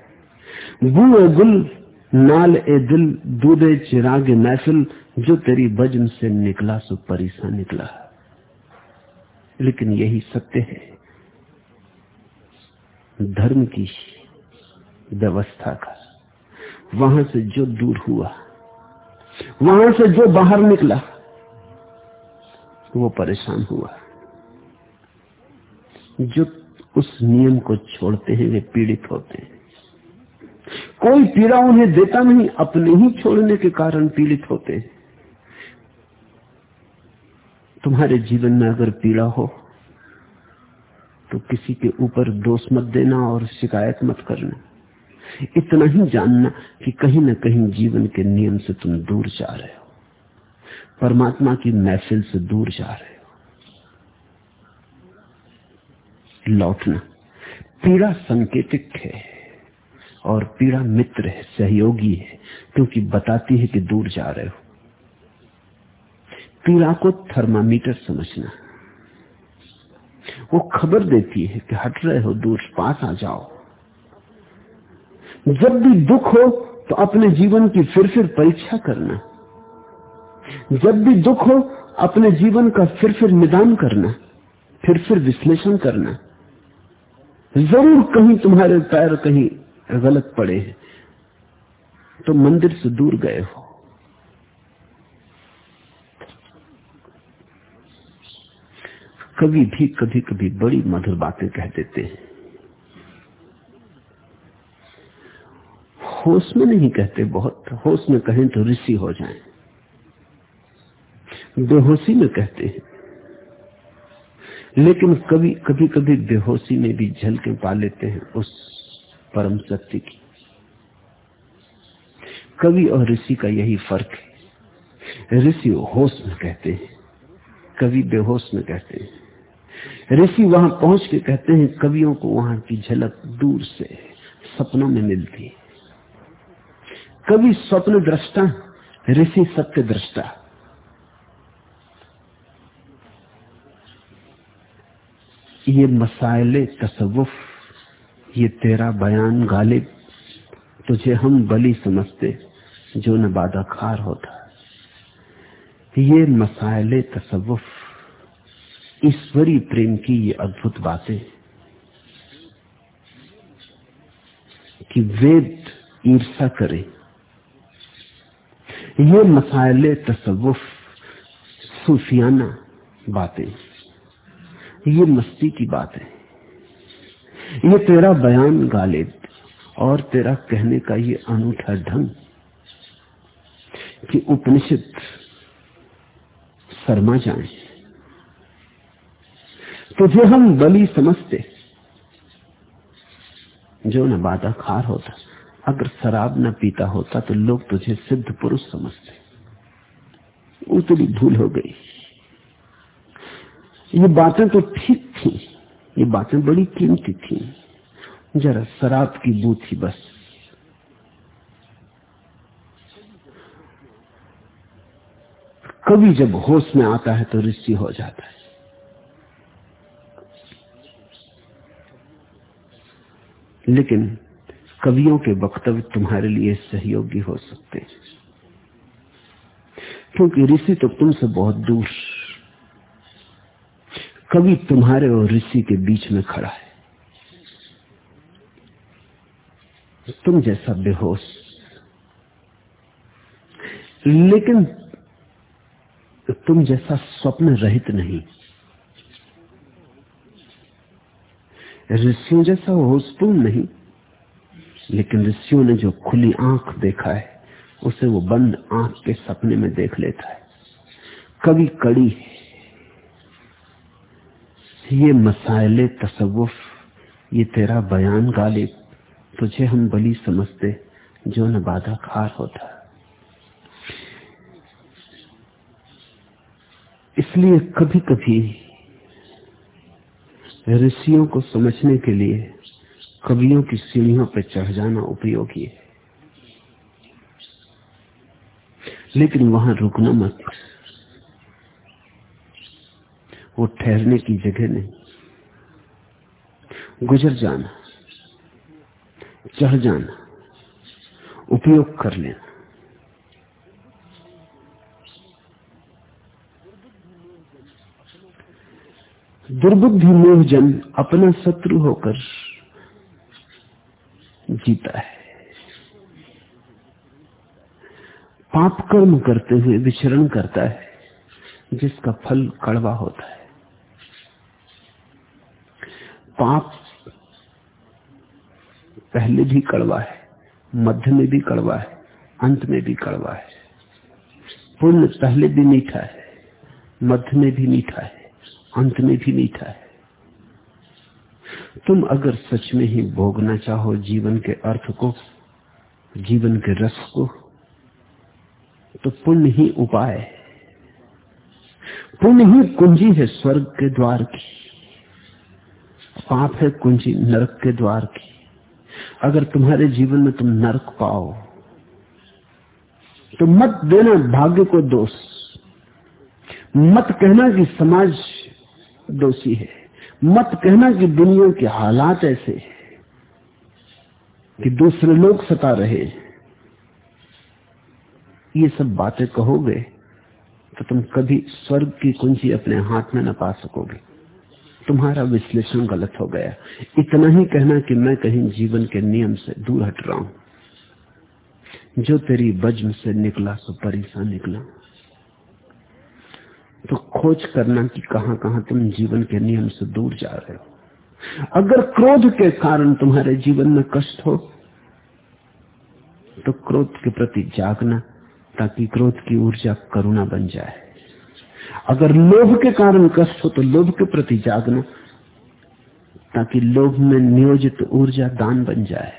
बू गुल, नाल ए दिल, दूधे चिराग महफिल, जो तेरी बजम से निकला सो परेशान निकला। लेकिन यही सत्य है, धर्म की व्यवस्था का। वहाँ से जो दूर हुआ, वहाँ से जो बाहर निकला, वो परेशान हुआ। जो उस नियम को छोड़ते हैं वे पीड़ित होते हैं। कोई पीड़ा उन्हें देता नहीं, अपने ही छोड़ने के कारण पीड़ित होते हैं। तुम्हारे जीवन में अगर पीड़ा हो तो किसी के ऊपर दोष मत देना और शिकायत मत करना। इतना ही जानना कि कहीं ना कहीं जीवन के नियम से तुम दूर जा रहे हो। परमात्मा की महफिल से दूर जा रहे हो। लौटना पीड़ा संकेतिक है और पीड़ा मित्र है, सहयोगी है, क्योंकि बताती है कि दूर जा रहे हो। पीड़ा को थर्मामीटर समझना। वो खबर देती है कि हट रहे हो, दूर, पास आ जाओ। जब भी दुख हो तो अपने जीवन की फिर फिर परीक्षा करना। जब भी दुख हो, अपने जीवन का फिर फिर निदान करना, फिर फिर विश्लेषण करना। ज़रूर कहीं तुम्हारे पैर कहीं गलत पड़े हैं। तो मंदिर से दूर गए हो। कभी भी, कभी कभी बड़ी मधुर बातें कह देते हैं। होश में नहीं कहते बहुत, होश में कहें तो ऋषि हो जाएँ। बेहोशी में कहते हैं। लेकिन कभी कभी कभी बेहोशी में भी झलके पा लेते हैं उस परम सत्य की। कवि और ऋषि का यही फ़र्क है। ऋषि होश में कहते हैं, कवि बेहोश में कहते हैं। ऋषि वहाँ पहुँच के कहते हैं, कवियों को वहाँ की झलक दूर से सपनों में मिलती है। कवि स्वप्न दृष्टा, ऋषि सत्य दृष्टा। ये मसाइले तसवुफ ये तेरा बयान गालिब, तुझे हम बलि समझते, जो न बाधा खार होता ये मसायले तसव्वुफ ईश्वरी प्रेम की ये अद्भुत बातें कि वेद ईर्षा करे। ये मसायले तसव्वुफ, सूफियाना बातें। ये मस्ती की बात है। ये तेरा बयान गालिब और तेरा कहने का ये अनूठा ढंग कि उपनिषद शर्मा जाए। तुझे हम बलि समझते, जो न बाधा खार होता, अगर शराब न पीता होता तो लोग तुझे सिद्ध पुरुष समझते। उतनी भूल हो गई। ये बातें तो ठीक थी, ये बातें बड़ी कीमती थी। जरा शराब की बू थी बस। कभी जब होश में आता है तो ऋषि हो जाता है। लेकिन कवियों के वक्तव्य तुम्हारे लिए सहयोगी हो सकते हैं। क्योंकि ऋषि तो तुमसे बहुत दूर कवि तुम्हारे और ऋषि के बीच में खड़ा है। तुम जैसा बेहोश। लेकिन तुम जैसा स्वप्न रहित नहीं। ऋषियों जैसा होशपूर्ण नहीं, लेकिन ऋषियों ने जो खुली आँख देखा है, उसे वो बंद आँख के सपने में देख लेता है। कभी कड़ी ये मसाइले तसव्वुफ, ये तेरा बयान गालिब, तुझे हम बली समझते, जो न बाधा खार होता। इसलिए कभी कभी ऋषियों को समझने के लिए कवियों की सीढ़ियों पर चढ़ जाना उपयोगी है। लेकिन वहाँ रुकना मत। वो ठहरने की जगह नहीं। गुजर जाना, चढ़ जाना, उपयोग कर लेना। दुर्बुद्धि मोह जन अपना शत्रु होकर जीता है। पाप कर्म करते हुए विचरण करता है, जिसका फल कड़वा होता है। पाप पहले भी कड़वा है, मध्य में भी कड़वा है, अंत में भी कड़वा है। पुण्य पहले भी मीठा है, मध्य में भी मीठा है, अंत में भी मीठा है। तुम अगर सच में ही भोगना चाहो जीवन के अर्थ को, जीवन के रस को तो पुण्य ही उपाय है। पुण्य ही कुंजी है स्वर्ग के द्वार की। पाप है कुंजी नरक के द्वार की। अगर तुम्हारे जीवन में तुम नरक पाओ तो मत देना भाग्य को दोष। मत कहना कि समाज दोषी है। मत कहना कि दुनिया के हालात ऐसे कि दूसरे लोग सता रहे ये सब बातें कहोगे तो तुम कभी स्वर्ग की कुंजी अपने हाथ में न पा सकोगे। तुम्हारा विश्लेषण गलत हो गया। इतना ही कहना कि मैं कहीं जीवन के नियम से दूर हट रहा हूँ। जो तेरी बज्म से निकला, सो परेशान निकला। तो खोज करना कि कहाँ कहाँ तुम जीवन के नियम से दूर जा रहे हो। अगर क्रोध के कारण तुम्हारे जीवन में कष्ट हो तो क्रोध के प्रति जागना, ताकि क्रोध की ऊर्जा करुणा बन जाए। अगर लोभ के कारण कष्ट हो तो लोभ के प्रति जागना, ताकि लोभ में नियोजित ऊर्जा दान बन जाए।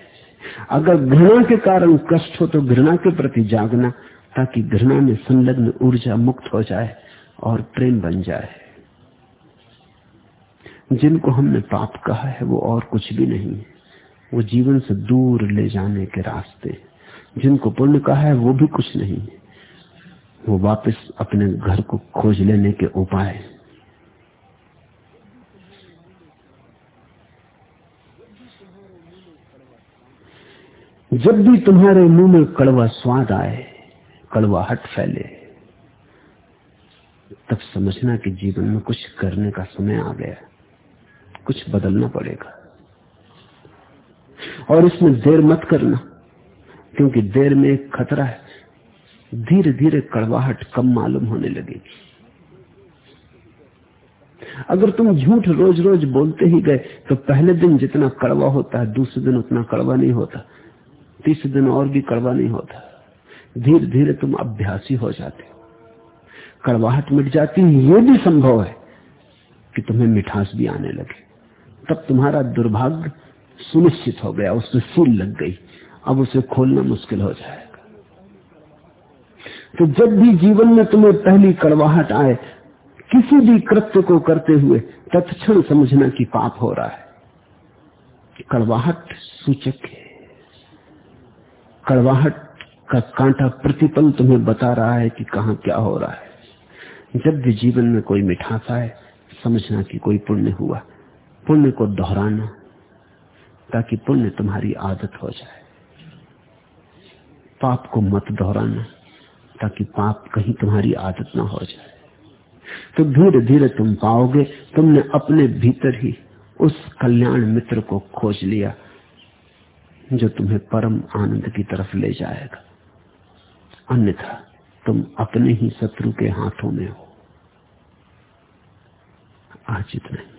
अगर घृणा के कारण कष्ट हो तो घृणा के प्रति जागना, ताकि घृणा में संलग्न ऊर्जा मुक्त हो जाए और प्रेम बन जाए। जिनको हमने पाप कहा है, वो और कुछ भी नहीं है। वो जीवन से दूर ले जाने के रास्ते। जिनको पुण्य कहा है, वो भी कुछ नहीं है। वो वापस अपने घर को खोज लेने के उपाय। जब भी तुम्हारे मुँह में कड़वा स्वाद आए, कड़वा हट फैले, तब समझना कि जीवन में कुछ करने का समय आ गया। कुछ बदलना पड़ेगा। और इसमें देर मत करना, क्योंकि देर में एक खतरा है। धीरे धीरे कड़वाहट कम मालूम होने लगेगी। अगर तुम झूठ रोज रोज बोलते ही गए तो पहले दिन जितना कड़वा होता है, दूसरे दिन उतना कड़वा नहीं होता। तीसरे दिन और भी कड़वा नहीं होता। धीरे धीरे तुम अभ्यासी हो जाते हो। कड़वाहट मिट जाती है ये भी संभव है कि तुम्हें मिठास भी आने लगे। तब तुम्हारा दुर्भाग्य सुनिश्चित हो गया उससे सील लग गई। अब उसे खोलना मुश्किल हो जाएगा तो जब भी जीवन में तुम्हें पहली कड़वाहट आए, किसी भी कृत्य को करते हुए तत्क्षण समझना कि पाप हो रहा है। कड़वाहट सूचक है। कड़वाहट का कांटा प्रतिपल तुम्हें बता रहा है कि कहा क्या हो रहा है। जब भी जीवन में कोई मिठास आए, समझना कि कोई पुण्य हुआ, पुण्य को दोहराना, ताकि पुण्य तुम्हारी आदत हो जाए। पाप को मत दोहराना। ताकि पाप कहीं तुम्हारी आदत ना हो जाए। तो धीरे धीरे तुम पाओगे, तुमने अपने भीतर ही उस कल्याण मित्र को खोज लिया, जो तुम्हें परम आनंद की तरफ़ ले जाएगा। अन्यथा तुम अपने ही शत्रु के हाथों में हो। आज इतना